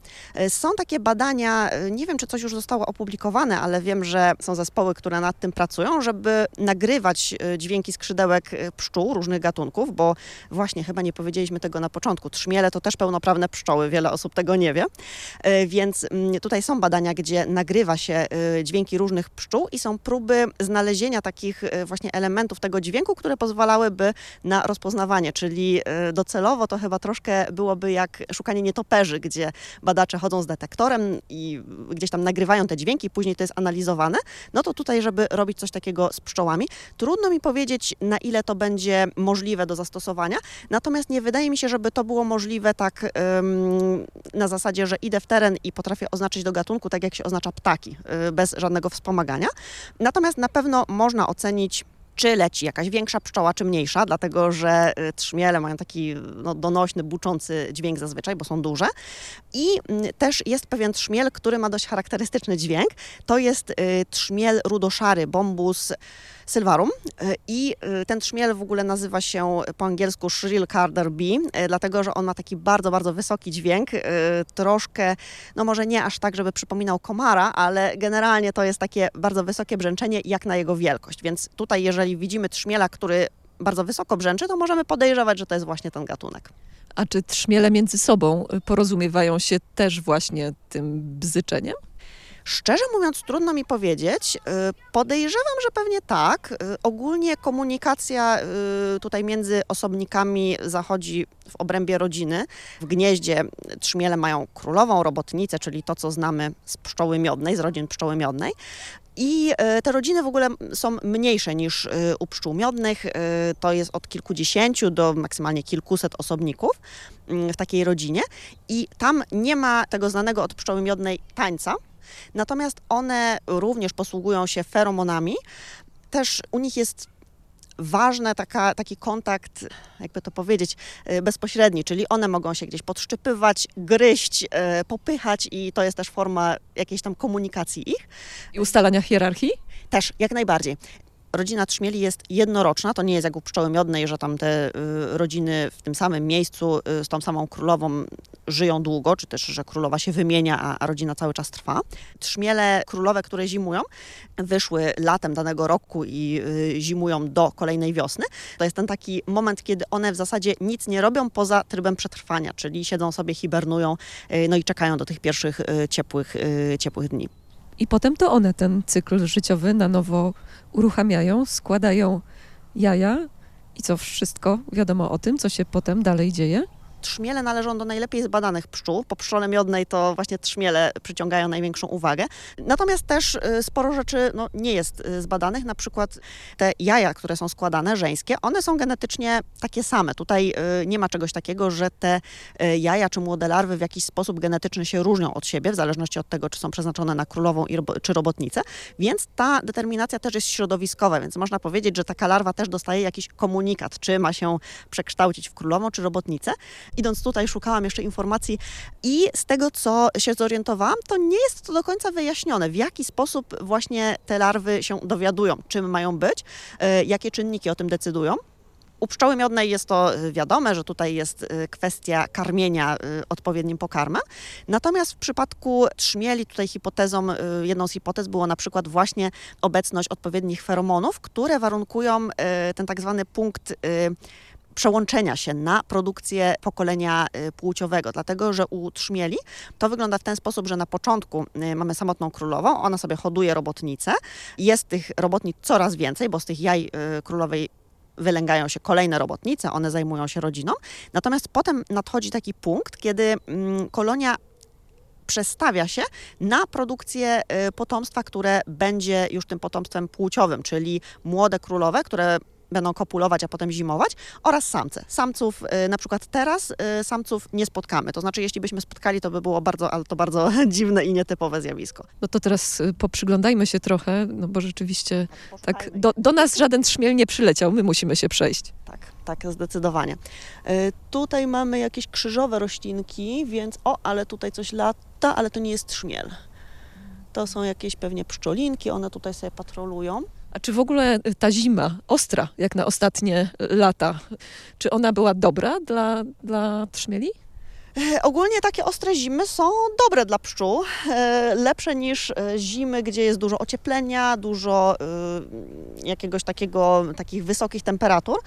F: Są takie badania, nie wiem czy coś już zostało opublikowane, ale wiem, że są zespoły, które nad tym pracują, żeby nagrywać dźwięki skrzydełek pszczół różnych gatunków, bo właśnie chyba nie powiedzieliśmy tego na początku. Trzmiele to też pełnoprawne pszczoły, wiele osób tego nie wie. E, Więc mm, tutaj są badania, gdzie nagrywa się e, dźwięki różnych pszczół i są próby znalezienia takich e, właśnie elementów tego dźwięku, które pozwalałyby na rozpoznawanie, czyli docelowo to chyba troszkę byłoby jak szukanie nietoperzy, gdzie badacze chodzą z detektorem i gdzieś tam nagrywają te dźwięki, później to jest analizowane. No to tutaj, żeby robić coś takiego z pszczołami, trudno mi powiedzieć, na ile to będzie możliwe do zastosowania, natomiast nie wydaje mi się, żeby to było możliwe tak ym, na zasadzie, że idę w teren i potrafię oznaczyć do gatunku, tak jak się oznacza ptaki, y, bez żadnego wspomagania. Natomiast na pewno można ocenić czy leci jakaś większa pszczoła, czy mniejsza, dlatego że y, trzmiele mają taki no, donośny, buczący dźwięk zazwyczaj, bo są duże. I mm, też jest pewien trzmiel, który ma dość charakterystyczny dźwięk. To jest y, trzmiel rudoszary, bombus sylvarum. Y, I y, ten trzmiel w ogóle nazywa się po angielsku shrill carder bee, y, dlatego że on ma taki bardzo, bardzo wysoki dźwięk. y, Troszkę, no może nie aż tak, żeby przypominał komara, ale generalnie to jest takie bardzo wysokie brzęczenie jak na jego wielkość. Więc tutaj, jeżeli widzimy trzmiela, który bardzo wysoko brzęczy, to możemy podejrzewać, że to jest właśnie ten gatunek.
E: A czy trzmiele między sobą porozumiewają się też właśnie tym bzyczeniem?
F: Szczerze mówiąc, trudno mi powiedzieć. Y, Podejrzewam, że pewnie tak. Y, Ogólnie komunikacja y, tutaj między osobnikami zachodzi w obrębie rodziny. W gnieździe trzmiele mają królową robotnicę, czyli to, co znamy z pszczoły miodnej, z rodzin pszczoły miodnej. I te rodziny w ogóle są mniejsze niż u pszczół miodnych. To jest od kilkudziesięciu do maksymalnie kilkuset osobników w takiej rodzinie. I tam nie ma tego znanego od pszczoły miodnej tańca. Natomiast one również posługują się feromonami. Też u nich jest ważny taka, taki kontakt, jakby to powiedzieć, e, bezpośredni, czyli one mogą się gdzieś podszczypywać, gryźć, e, popychać i to jest też forma jakiejś tam komunikacji ich.
E: I ustalania hierarchii?
F: Też, jak najbardziej. Rodzina trzmieli jest jednoroczna, to nie jest jak u pszczoły miodnej, że tam te y, rodziny w tym samym miejscu y, z tą samą królową żyją długo, czy też, że królowa się wymienia, a, rodzina cały czas trwa. Trzmiele królowe, które zimują, wyszły latem danego roku i y, zimują do kolejnej wiosny. To jest ten taki moment, kiedy one w zasadzie nic nie robią poza trybem przetrwania, czyli siedzą sobie, hibernują, no i czekają do tych pierwszych ciepłych, ciepłych dni.
E: I potem to one ten cykl życiowy na nowo uruchamiają, składają jaja i co wszystko wiadomo o tym, co się potem dalej dzieje.
F: Trzmiele należą do najlepiej zbadanych pszczół. Po pszczole miodnej to właśnie trzmiele przyciągają największą uwagę. Natomiast też y, sporo rzeczy no, nie jest y, zbadanych. Na przykład te jaja, które są składane, żeńskie, one są genetycznie takie same. Tutaj y, nie ma czegoś takiego, że te jaja czy młode larwy w jakiś sposób genetyczny się różnią od siebie, w zależności od tego, czy są przeznaczone na królową czy robotnicę. Więc ta determinacja też jest środowiskowa, więc można powiedzieć, że taka larwa też dostaje jakiś komunikat, czy ma się przekształcić w królową czy robotnicę. Idąc tutaj szukałam jeszcze informacji i z tego, co się zorientowałam, to nie jest to do końca wyjaśnione, w jaki sposób właśnie te larwy się dowiadują, czym mają być, e, jakie czynniki o tym decydują. U pszczoły miodnej jest to e, wiadome, że tutaj jest e, kwestia karmienia odpowiednim pokarmem. Natomiast w przypadku trzmieli tutaj hipotezą, jedną z hipotez było na przykład właśnie obecność odpowiednich feromonów, które warunkują ten tak zwany punkt przełączenia się na produkcję pokolenia y, płciowego, dlatego że u trzmieli to wygląda w ten sposób, że na początku y, mamy samotną królową, ona sobie hoduje robotnicę, jest tych robotnic coraz więcej, bo z tych jaj y, królowej wylęgają się kolejne robotnice, one zajmują się rodziną. Natomiast potem nadchodzi taki punkt, kiedy mm, kolonia przestawia się na produkcję potomstwa, które będzie już tym potomstwem płciowym, czyli młode królowe, które będą kopulować, a potem zimować, oraz samce. Samców y, na przykład teraz y, samców nie spotkamy. To znaczy, jeśli byśmy spotkali, to by było bardzo, ale to bardzo [laughs] dziwne i nietypowe zjawisko.
E: No to teraz y, poprzyglądajmy się trochę, no bo rzeczywiście tak do, do nas żaden trzmiel nie przyleciał, my musimy się przejść.
F: Tak, tak, zdecydowanie. Tutaj mamy jakieś krzyżowe roślinki, więc o, ale tutaj coś lata, ale to nie jest trzmiel. To są jakieś pewnie pszczolinki, one tutaj sobie patrolują.
E: A czy w ogóle ta zima, ostra, jak na ostatnie lata, czy ona była dobra dla, dla trzmieli?
F: E, ogólnie takie ostre zimy są dobre dla pszczół, e, lepsze niż e, zimy, gdzie jest dużo ocieplenia, dużo jakiegoś takiego, takich wysokich temperatur,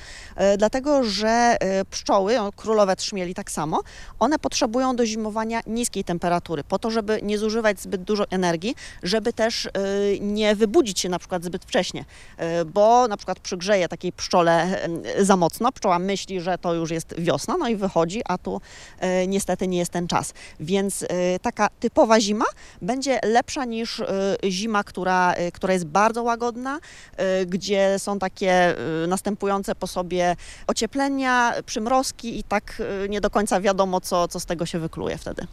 F: dlatego że pszczoły, królowe trzmieli tak samo, one potrzebują do zimowania niskiej temperatury, po to, żeby nie zużywać zbyt dużo energii, żeby też nie wybudzić się na przykład zbyt wcześnie, bo na przykład przygrzeje takiej pszczole za mocno, pszczoła myśli, że to już jest wiosna, no i wychodzi, a tu nie niestety nie jest ten czas. Więc y, taka typowa zima będzie lepsza niż y, zima, która, y, która jest bardzo łagodna, gdzie są takie następujące po sobie ocieplenia, przymrozki i tak nie do końca wiadomo, co, co z tego się wykluje wtedy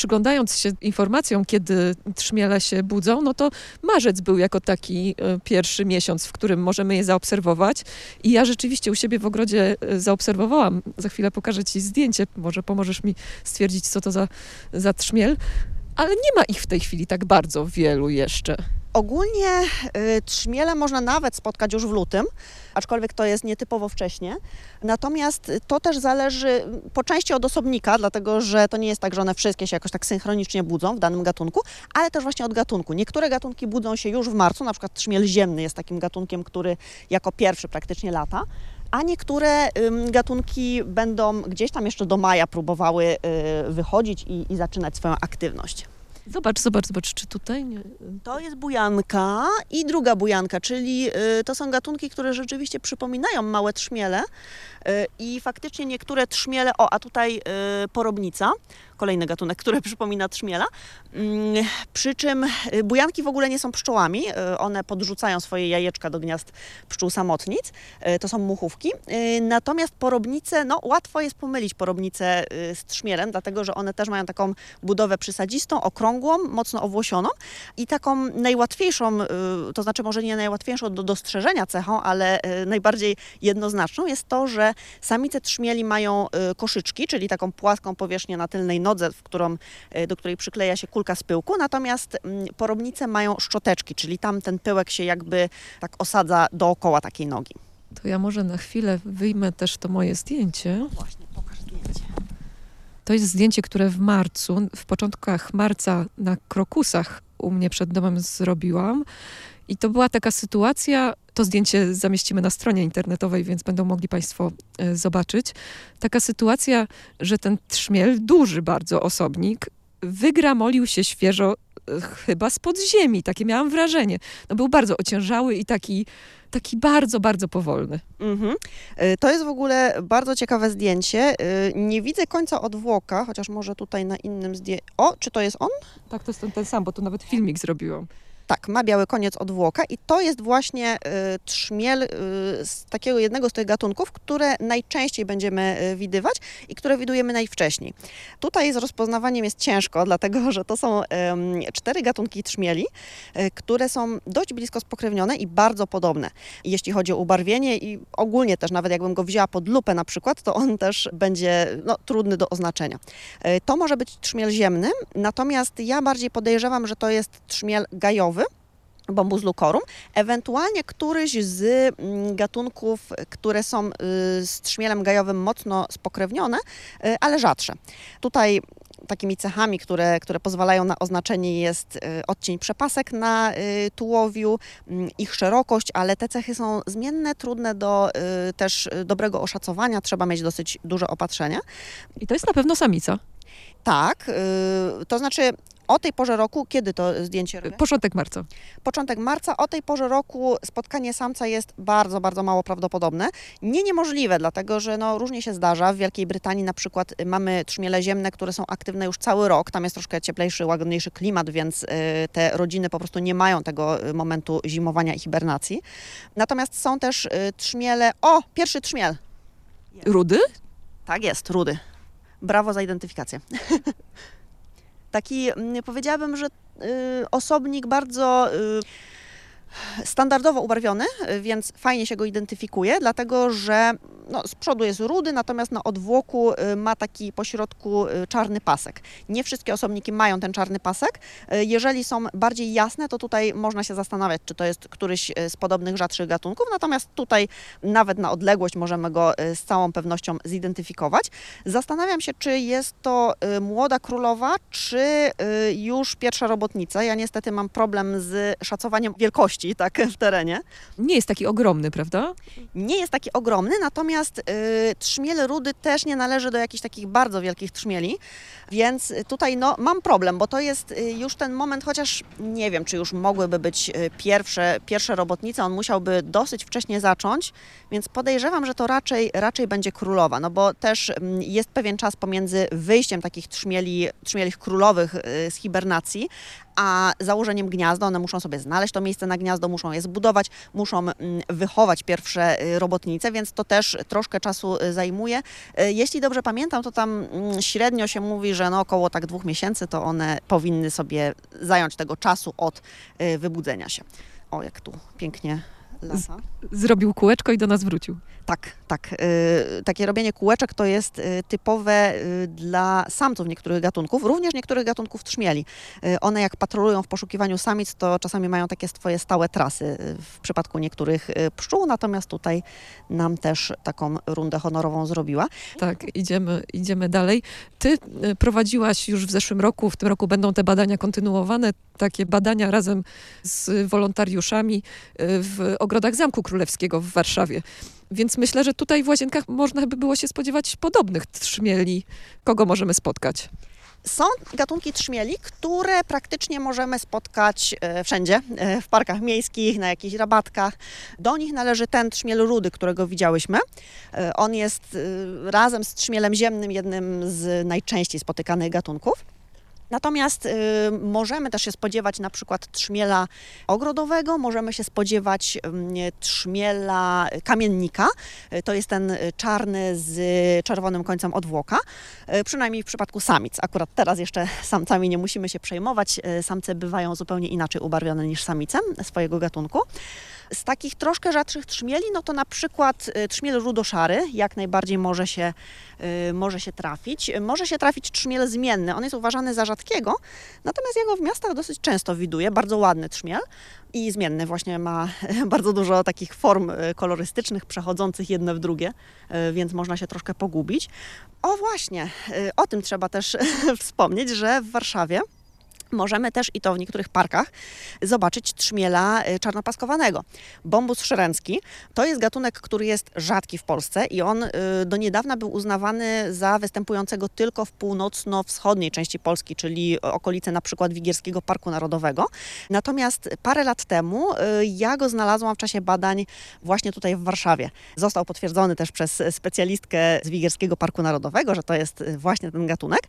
E: przyglądając się informacjom, kiedy trzmiele się budzą, no to marzec był jako taki e, pierwszy miesiąc, w którym możemy je zaobserwować. I ja rzeczywiście u siebie w ogrodzie e, zaobserwowałam. Za chwilę pokażę Ci zdjęcie, może pomożesz mi stwierdzić, co to za, za trzmiel. Ale nie ma ich w tej chwili tak bardzo wielu jeszcze.
F: Ogólnie y, trzmiele można nawet spotkać już w lutym, aczkolwiek to jest nietypowo wcześnie. Natomiast to też zależy po części od osobnika, dlatego że to nie jest tak, że one wszystkie się jakoś tak synchronicznie budzą w danym gatunku, ale też właśnie od gatunku. Niektóre gatunki budzą się już w marcu, na przykład trzmiel ziemny jest takim gatunkiem, który jako pierwszy praktycznie lata a niektóre gatunki będą gdzieś tam jeszcze do maja próbowały y, wychodzić i, i zaczynać swoją aktywność.
E: Zobacz, zobacz, zobacz, czy tutaj nie...
F: To jest bujanka i druga bujanka, czyli y, to są gatunki, które rzeczywiście przypominają małe trzmiele y, i faktycznie niektóre trzmiele, o, a tutaj y, porobnica, kolejny gatunek, który [laughs] przypomina trzmiela. Mm, przy czym y, bujanki w ogóle nie są pszczołami. Y, one podrzucają swoje jajeczka do gniazd pszczół samotnic. Y, to są muchówki. Natomiast porobnice, no łatwo jest pomylić porobnicę z trzmielem, dlatego że one też mają taką budowę przysadzistą, okrągłą, mocno owłosioną i taką najłatwiejszą, to znaczy może nie najłatwiejszą do dostrzeżenia cechą, ale najbardziej jednoznaczną jest to, że samice trzmieli mają koszyczki, czyli taką płaską powierzchnię na tylnej nodze, nodze, w którą, e, do której przykleja się kulka z pyłku, natomiast mm, porobnice mają szczoteczki, czyli tam ten pyłek się jakby tak osadza dookoła takiej nogi.
E: To ja może na chwilę wyjmę też to moje zdjęcie.
F: No właśnie, pokaż zdjęcie.
E: To jest zdjęcie, które w marcu, w początkach marca na krokusach u mnie przed domem zrobiłam. I to była taka sytuacja, to zdjęcie zamieścimy na stronie internetowej, więc będą mogli Państwo e, zobaczyć. Taka sytuacja, że ten trzmiel, duży bardzo osobnik, wygramolił się świeżo e, chyba spod ziemi, takie miałam wrażenie. No był bardzo ociężały i taki taki bardzo, bardzo powolny.
F: Mhm. Y, To jest w ogóle bardzo ciekawe zdjęcie. Nie widzę końca odwłoka, chociaż może tutaj na innym zdjęciu. O, czy to jest on?
E: Tak, to jest ten, ten sam, bo tu nawet filmik zrobiłam.
F: Tak, ma biały koniec odwłoka i to jest właśnie y, trzmiel y, z takiego jednego z tych gatunków, które najczęściej będziemy y, widywać i które widujemy najwcześniej. Tutaj z rozpoznawaniem jest ciężko, [laughs] dlatego że to są cztery gatunki trzmieli, które są dość blisko spokrewnione i bardzo podobne. Jeśli chodzi o ubarwienie i ogólnie też, nawet jakbym go wzięła pod lupę na przykład, to on też będzie no, trudny do oznaczenia. To może być trzmiel ziemny, natomiast ja bardziej podejrzewam, że to jest trzmiel gajowy, Bombus lucorum, ewentualnie któryś z mm, gatunków, które są y, z trzmielem gajowym mocno spokrewnione, y, ale rzadsze. Tutaj takimi cechami, które, które pozwalają na oznaczenie jest y, odcień przepasek na tułowiu, mm, ich szerokość, ale te cechy są zmienne, trudne do też dobrego oszacowania, trzeba mieć dosyć duże opatrzenie.
E: I to jest na pewno samica.
F: Tak, to znaczy o tej porze roku, kiedy to zdjęcie robię?
E: Początek marca.
F: początek marca. O tej porze roku spotkanie samca jest bardzo, bardzo mało prawdopodobne. Nie niemożliwe, dlatego że no, różnie się zdarza. W Wielkiej Brytanii na przykład y, mamy trzmiele ziemne, które są aktywne już cały rok. Tam jest troszkę cieplejszy, łagodniejszy klimat, więc y, te rodziny po prostu nie mają tego y, momentu zimowania i hibernacji. Natomiast są też trzmiele... O, pierwszy trzmiel!
E: Rudy?
F: Tak jest, rudy. Brawo za identyfikację. [laughs] Taki, mm, powiedziałabym, że y, osobnik bardzo y, standardowo ubarwiony, więc fajnie się go identyfikuje, dlatego że no, z przodu jest rudy, natomiast na odwłoku y, ma taki pośrodku y, czarny pasek. Nie wszystkie osobniki mają ten czarny pasek. Y, Jeżeli są bardziej jasne, to tutaj można się zastanawiać, czy to jest któryś z podobnych rzadszych gatunków, natomiast tutaj nawet na odległość możemy go z całą pewnością zidentyfikować. Zastanawiam się, czy jest to młoda królowa, czy już pierwsza robotnica. Ja niestety mam problem z szacowaniem wielkości tak, [laughs] w terenie.
E: Nie jest taki ogromny, prawda?
F: Nie jest taki ogromny, natomiast y, trzmiel rudy też nie należy do jakichś takich bardzo wielkich trzmieli, więc y, tutaj no, mam problem, bo to jest y, już ten moment, chociaż nie wiem, czy już mogłyby być y, pierwsze, pierwsze robotnice, on musiałby dosyć wcześnie zacząć, więc podejrzewam, że to raczej, raczej będzie królowa, no bo też mm, jest pewien czas pomiędzy wyjściem takich trzmieli, trzmieli królowych z hibernacji, a założeniem gniazda, one muszą sobie znaleźć to miejsce na gniazdo, muszą je zbudować, muszą mm, wychować pierwsze y, robotnice, więc to też troszkę czasu y, zajmuje. Y, Jeśli dobrze pamiętam, to tam mm, średnio się mówi, że no około tak dwóch miesięcy to one powinny sobie zająć tego czasu od wybudzenia się. O, jak tu pięknie
E: Zrobił kółeczko i do nas wrócił.
F: Tak, tak. Y, takie robienie kółeczek to jest y, typowe y, dla samców niektórych gatunków, również niektórych gatunków trzmieli. Y, one jak patrolują w poszukiwaniu samic, to czasami mają takie swoje stałe trasy y, w przypadku niektórych y, pszczół, natomiast tutaj nam też taką rundę honorową zrobiła.
E: Tak, idziemy, idziemy dalej. Ty prowadziłaś już w zeszłym roku, w tym roku będą te badania kontynuowane, takie badania razem z wolontariuszami w ogrodach Zamku Królewskiego w Warszawie. Więc myślę, że tutaj w Łazienkach można by było się spodziewać podobnych trzmieli. Kogo możemy spotkać?
F: Są gatunki trzmieli, które praktycznie możemy spotkać e, wszędzie, e, w parkach miejskich, na jakichś rabatkach. Do nich należy ten trzmiel rudy, którego widziałyśmy. E, On jest razem z trzmielem ziemnym jednym z najczęściej spotykanych gatunków. Natomiast y, możemy też się spodziewać na przykład trzmiela ogrodowego, możemy się spodziewać ym, trzmiela kamiennika. Y, To jest ten y, czarny z czerwonym końcem odwłoka, y, przynajmniej w przypadku samic. Akurat teraz jeszcze samcami nie musimy się przejmować. Y, Samce bywają zupełnie inaczej ubarwione niż samice swojego gatunku. Z takich troszkę rzadszych trzmieli, no to na przykład y, trzmiel rudoszary jak najbardziej może się, y, może się trafić. Może się trafić trzmiel zmienny. On jest uważany za rzadkiego, natomiast ja go w miastach dosyć często widuję. Bardzo ładny trzmiel i zmienny właśnie ma [laughs] bardzo dużo takich form y, kolorystycznych, przechodzących jedne w drugie, więc można się troszkę pogubić. O właśnie, o tym trzeba też [laughs] wspomnieć, że w Warszawie możemy też, i to w niektórych parkach, zobaczyć trzmiela y, czarnopaskowanego. Bombus szrencki to jest gatunek, który jest rzadki w Polsce i on y, do niedawna był uznawany za występującego tylko w północno-wschodniej części Polski, czyli okolice na przykład Wigierskiego Parku Narodowego. Natomiast parę lat temu y, ja go znalazłam w czasie badań właśnie tutaj w Warszawie. Został potwierdzony też przez specjalistkę z Wigierskiego Parku Narodowego, że to jest właśnie ten gatunek.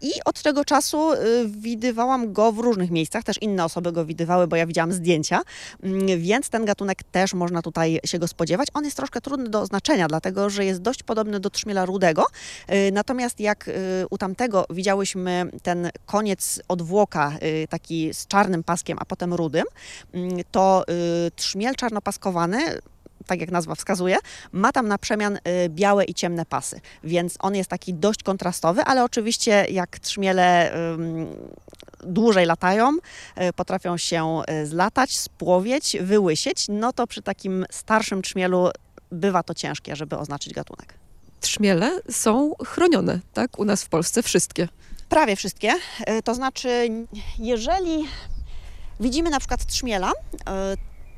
F: I od tego czasu widywałam widywałam go w różnych miejscach, też inne osoby go widywały, bo ja widziałam zdjęcia, mm, więc ten gatunek też można tutaj się go spodziewać. On jest troszkę trudny do oznaczenia, dlatego że jest dość podobny do trzmiela rudego, y, natomiast jak y, u tamtego widziałyśmy ten koniec odwłoka, y, taki z czarnym paskiem, a potem rudym, mm, to trzmiel czarnopaskowany tak jak nazwa wskazuje, ma tam na przemian białe i ciemne pasy, więc on jest taki dość kontrastowy, ale oczywiście jak trzmiele dłużej latają, y, potrafią się y, zlatać, spłowieć, wyłysieć, no to przy takim starszym trzmielu bywa to ciężkie, żeby oznaczyć gatunek.
E: Trzmiele są chronione, tak? U nas w Polsce wszystkie.
F: Prawie wszystkie. To znaczy, jeżeli widzimy na przykład trzmiela,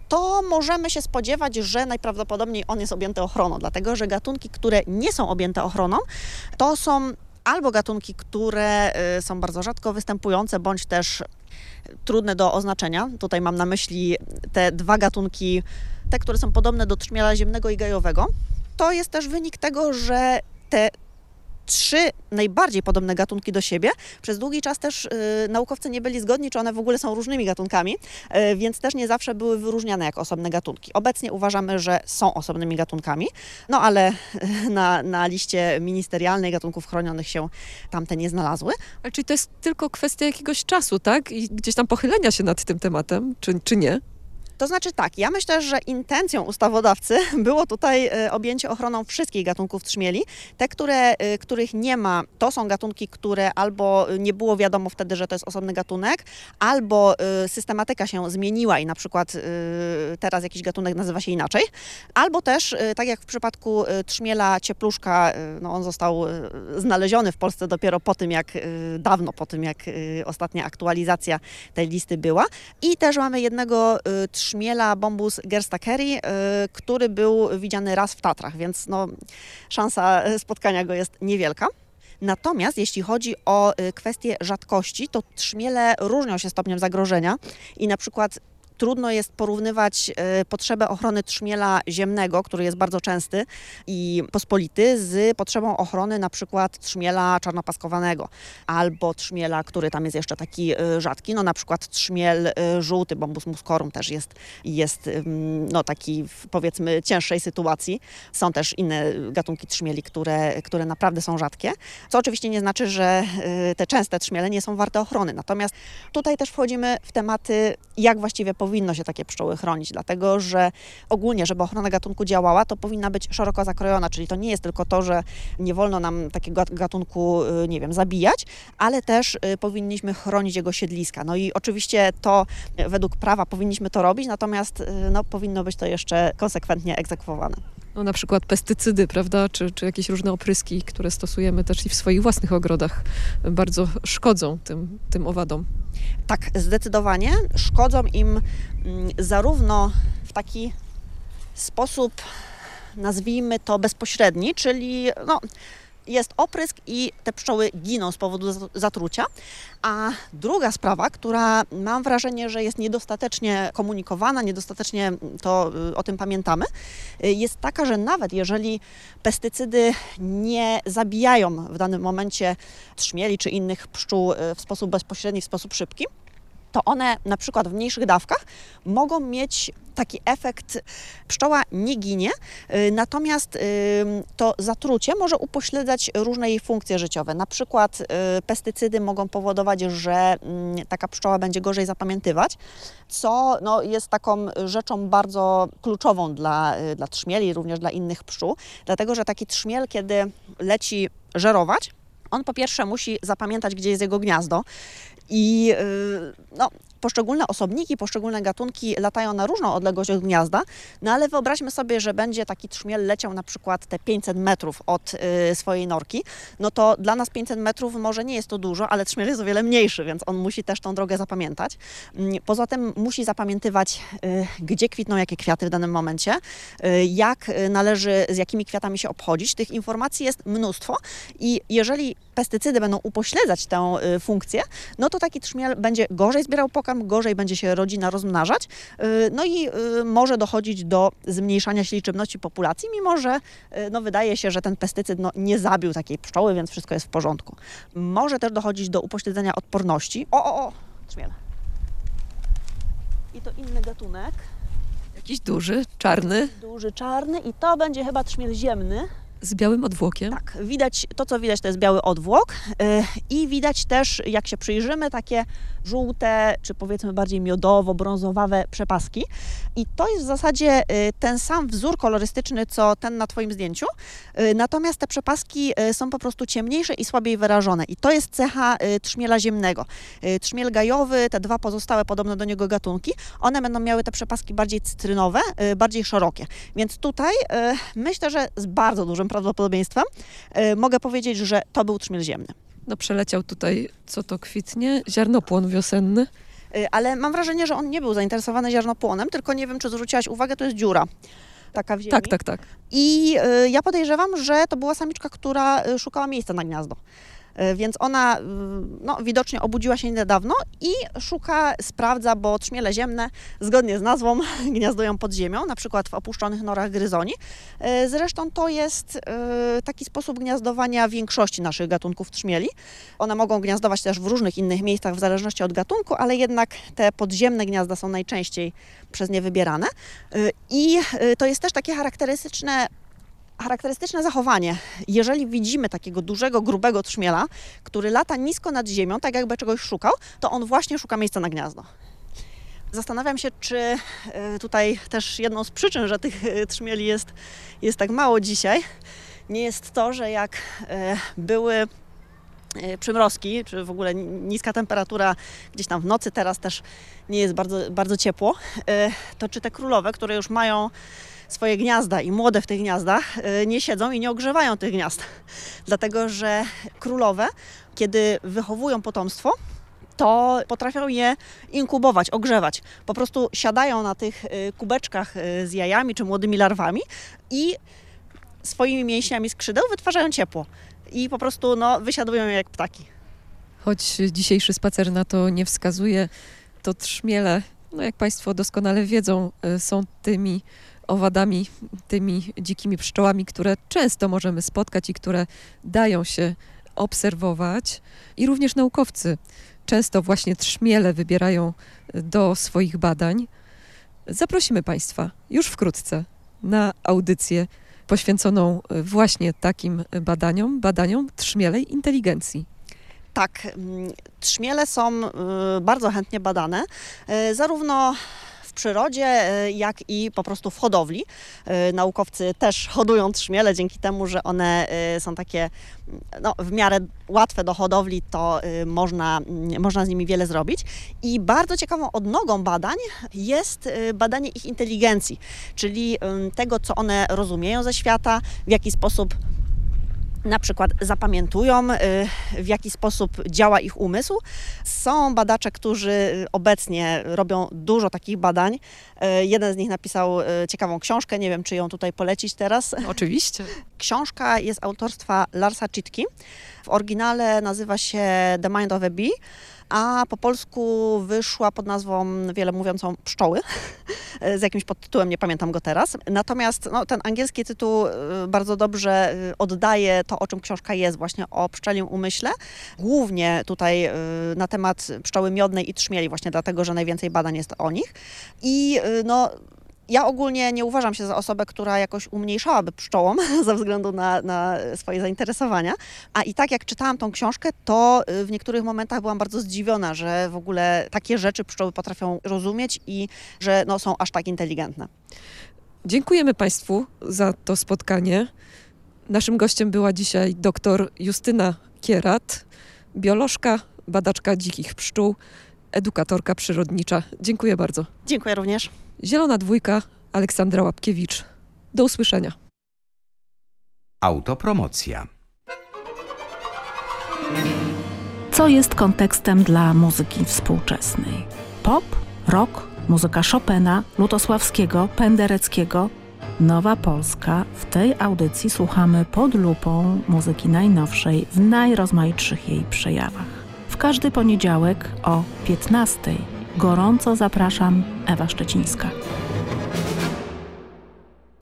F: to możemy się spodziewać, że najprawdopodobniej on jest objęty ochroną, dlatego że gatunki, które nie są objęte ochroną, to są albo gatunki, które y, są bardzo rzadko występujące, bądź też trudne do oznaczenia. Tutaj mam na myśli te dwa gatunki, te, które są podobne do trzmiela ziemnego i gajowego. To jest też wynik tego, że te trzy najbardziej podobne gatunki do siebie. Przez długi czas też y, naukowcy nie byli zgodni, czy one w ogóle są różnymi gatunkami, y, więc też nie zawsze były wyróżniane jako osobne gatunki. Obecnie uważamy, że są osobnymi gatunkami, no ale y, na, na liście ministerialnej gatunków chronionych się tamte nie znalazły.
E: Ale czyli to jest tylko kwestia jakiegoś czasu, tak? I gdzieś tam pochylenia się nad tym tematem, czy, czy nie?
F: To znaczy tak, ja myślę, że intencją ustawodawcy [laughs] było tutaj e, objęcie ochroną wszystkich gatunków trzmieli. Te, które, e, których nie ma, to są gatunki, które albo nie było wiadomo wtedy, że to jest osobny gatunek, albo e, systematyka się zmieniła i na przykład teraz jakiś gatunek nazywa się inaczej, albo też, tak jak w przypadku trzmiela ciepluszka, no on został znaleziony w Polsce dopiero po tym, jak dawno po tym, jak ostatnia aktualizacja tej listy była. I też mamy jednego trzmiela, Szmiela Bombus Gerstakeri, y, który był widziany raz w Tatrach, więc no, szansa spotkania go jest niewielka. Natomiast jeśli chodzi o y, kwestię rzadkości, to trzmiele różnią się stopniem zagrożenia i na przykład Trudno jest porównywać e, potrzebę ochrony trzmiela ziemnego, który jest bardzo częsty i pospolity, z potrzebą ochrony na przykład trzmiela czarnopaskowanego albo trzmiela, który tam jest jeszcze taki e, rzadki, no na przykład trzmiel e, żółty, bombus muscorum też jest, jest no taki powiedzmy cięższej sytuacji. Są też inne gatunki trzmieli, które, które naprawdę są rzadkie, co oczywiście nie znaczy, że te częste trzmiele nie są warte ochrony. Natomiast tutaj też wchodzimy w tematy, jak właściwie powinno się takie pszczoły chronić, dlatego że ogólnie, żeby ochrona gatunku działała, to powinna być szeroko zakrojona, czyli to nie jest tylko to, że nie wolno nam takiego gatunku, y, nie wiem, zabijać, ale też y, powinniśmy chronić jego siedliska. No i oczywiście to według prawa powinniśmy to robić, natomiast y, no, powinno być to jeszcze konsekwentnie egzekwowane.
E: No, na przykład pestycydy, prawda, czy, czy jakieś różne opryski, które stosujemy też i w swoich własnych ogrodach, bardzo szkodzą tym, tym owadom.
F: Tak, zdecydowanie. Szkodzą im mm, zarówno w taki sposób, nazwijmy to bezpośredni, czyli no, jest oprysk i te pszczoły giną z powodu zatrucia. A druga sprawa, która mam wrażenie, że jest niedostatecznie komunikowana, niedostatecznie to y, o tym pamiętamy, y, jest taka, że nawet jeżeli pestycydy nie zabijają w danym momencie trzmieli czy innych pszczół y, w sposób bezpośredni, w sposób szybki, to one na przykład w mniejszych dawkach mogą mieć taki efekt, pszczoła nie ginie, y, natomiast y, to zatrucie może upośledzać różne jej funkcje życiowe. Na przykład y, pestycydy mogą powodować, że mm, taka pszczoła będzie gorzej zapamiętywać, co no, jest taką rzeczą bardzo kluczową dla, dla trzmieli, również dla innych pszczół, dlatego że taki trzmiel, kiedy leci żerować, on po pierwsze musi zapamiętać, gdzie jest jego gniazdo I y, no, poszczególne osobniki, poszczególne gatunki latają na różną odległość od gniazda, no ale wyobraźmy sobie, że będzie taki trzmiel leciał na przykład te 500 metrów od y, swojej norki, no to dla nas 500 metrów może nie jest to dużo, ale trzmiel jest o wiele mniejszy, więc on musi też tą drogę zapamiętać. Mm, Poza tym musi zapamiętywać, y, gdzie kwitną jakie kwiaty w danym momencie, jak należy, z jakimi kwiatami się obchodzić. Tych informacji jest mnóstwo i jeżeli pestycydy będą upośledzać tę y, funkcję, no to taki trzmiel będzie gorzej zbierał pokarm, gorzej będzie się rodzina rozmnażać, y, no i y, może dochodzić do zmniejszania się liczebności populacji, mimo że no, wydaje się, że ten pestycyd no, nie zabił takiej pszczoły, więc wszystko jest w porządku. Może też dochodzić do upośledzenia odporności. O, o, o, trzmiel. I to inny gatunek,
E: Jakiś duży, czarny,
F: duży czarny i to będzie chyba trzmiel ziemny.
E: Z białym odwłokiem.
F: Tak, widać, to co widać to jest biały odwłok yy, i widać też, jak się przyjrzymy, takie żółte, czy powiedzmy bardziej miodowo-brązowawe przepaski. I to jest w zasadzie yy, ten sam wzór kolorystyczny, co ten na Twoim zdjęciu, yy, natomiast te przepaski są po prostu ciemniejsze i słabiej wyrażone. I to jest cecha trzmiela ziemnego. Trzmiel gajowy, te dwa pozostałe podobne do niego gatunki, one będą miały te przepaski bardziej cytrynowe, bardziej szerokie. Więc tutaj myślę, że z bardzo dużym prawdopodobieństwem yy, mogę powiedzieć, że to był trzmiel ziemny.
E: No przeleciał tutaj, co to kwitnie? Ziarnopłon wiosenny.
F: Yy, Ale mam wrażenie, że on nie był zainteresowany ziarnopłonem, tylko nie wiem, czy zwróciłaś uwagę, to jest dziura. Taka w ziemi.
E: Tak, tak, tak.
F: I y, ja podejrzewam, że to była samiczka, która szukała miejsca na gniazdo. Y, Więc ona y, no, widocznie obudziła się niedawno i szuka, sprawdza, bo trzmiele ziemne, zgodnie z nazwą, [laughs] gniazdują pod ziemią, na przykład w opuszczonych norach gryzoni. Y, Zresztą to jest taki sposób gniazdowania większości naszych gatunków trzmieli. One mogą gniazdować też w różnych innych miejscach w zależności od gatunku, ale jednak te podziemne gniazda są najczęściej przez nie wybierane. I to jest też takie charakterystyczne charakterystyczne zachowanie. Jeżeli widzimy takiego dużego, grubego trzmiela, który lata nisko nad ziemią, tak jakby czegoś szukał, to on właśnie szuka miejsca na gniazdo. Zastanawiam się, czy e, tutaj też jedną z przyczyn, że tych e, trzmieli jest, jest tak mało dzisiaj, nie jest to, że jak e, były przymrozki, czy w ogóle niska temperatura gdzieś tam w nocy, teraz też nie jest bardzo, bardzo ciepło, to czy te królowe, które już mają swoje gniazda i młode w tych gniazdach y, nie siedzą i nie ogrzewają tych gniazd. [laughs] Dlatego, że królowe, kiedy wychowują potomstwo, to potrafią je inkubować, ogrzewać. Po prostu siadają na tych y, kubeczkach y, z jajami czy młodymi larwami i swoimi mięśniami skrzydeł wytwarzają ciepło. I po prostu no, wysiadują jak ptaki.
E: Choć dzisiejszy spacer na to nie wskazuje, to trzmiele, no jak Państwo doskonale wiedzą, są tymi owadami, tymi dzikimi pszczołami, które często możemy spotkać i które dają się obserwować. I również naukowcy często właśnie trzmiele wybierają y, do swoich badań. Zaprosimy Państwa już wkrótce na audycję poświęconą y, właśnie takim badaniom, badaniom trzmielej inteligencji.
F: Tak, mm, trzmiele są y, bardzo chętnie badane, y, zarówno przyrodzie, y, jak i po prostu w hodowli. Y, Naukowcy też hodują trzmiele dzięki temu, że one y, są takie mm, no, w miarę łatwe do hodowli, to y, można, mm, można z nimi wiele zrobić. I bardzo ciekawą odnogą badań jest y, badanie ich inteligencji, czyli tego, co one rozumieją ze świata, w jaki sposób na przykład zapamiętują, y, w jaki sposób działa ich umysł. Są badacze, którzy obecnie robią dużo takich badań. Y, Jeden z nich napisał y, ciekawą książkę, nie wiem czy ją tutaj polecić teraz. [laughs]
E: Oczywiście.
F: Książka jest autorstwa Larsa Chitki. W oryginale nazywa się The Mind of a Bee, a po polsku wyszła pod nazwą wiele mówiącą Pszczoły, [laughs] z jakimś podtytułem, nie pamiętam go teraz. Natomiast no, ten angielski tytuł y, bardzo dobrze y, oddaje to, o czym książka jest, właśnie o pszczelim umyśle. Głównie tutaj y, na temat pszczoły miodnej i trzmieli, właśnie dlatego, że najwięcej badań jest o nich. I no, ja ogólnie nie uważam się za osobę, która jakoś umniejszałaby pszczołom [laughs] ze względu na, na swoje zainteresowania. A i tak jak czytałam tą książkę, to y, w niektórych momentach byłam bardzo zdziwiona, że w ogóle takie rzeczy pszczoły potrafią rozumieć i że no, są aż tak inteligentne.
E: Dziękujemy Państwu za to spotkanie. Naszym gościem była dzisiaj dr Justyna Kierat, biolożka, badaczka dzikich pszczół, edukatorka przyrodnicza. Dziękuję bardzo.
F: Dziękuję również.
E: Zielona dwójka, Aleksandra Łapkiewicz. Do usłyszenia.
G: Autopromocja.
H: Co jest kontekstem dla muzyki współczesnej? Pop, rock, muzyka Chopina, Lutosławskiego, Pendereckiego. Nowa Polska. W tej audycji słuchamy pod lupą muzyki najnowszej w najrozmaitszych jej przejawach. W każdy poniedziałek o 15. Gorąco zapraszam Ewa Szczecińska.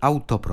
G: Autopromocja.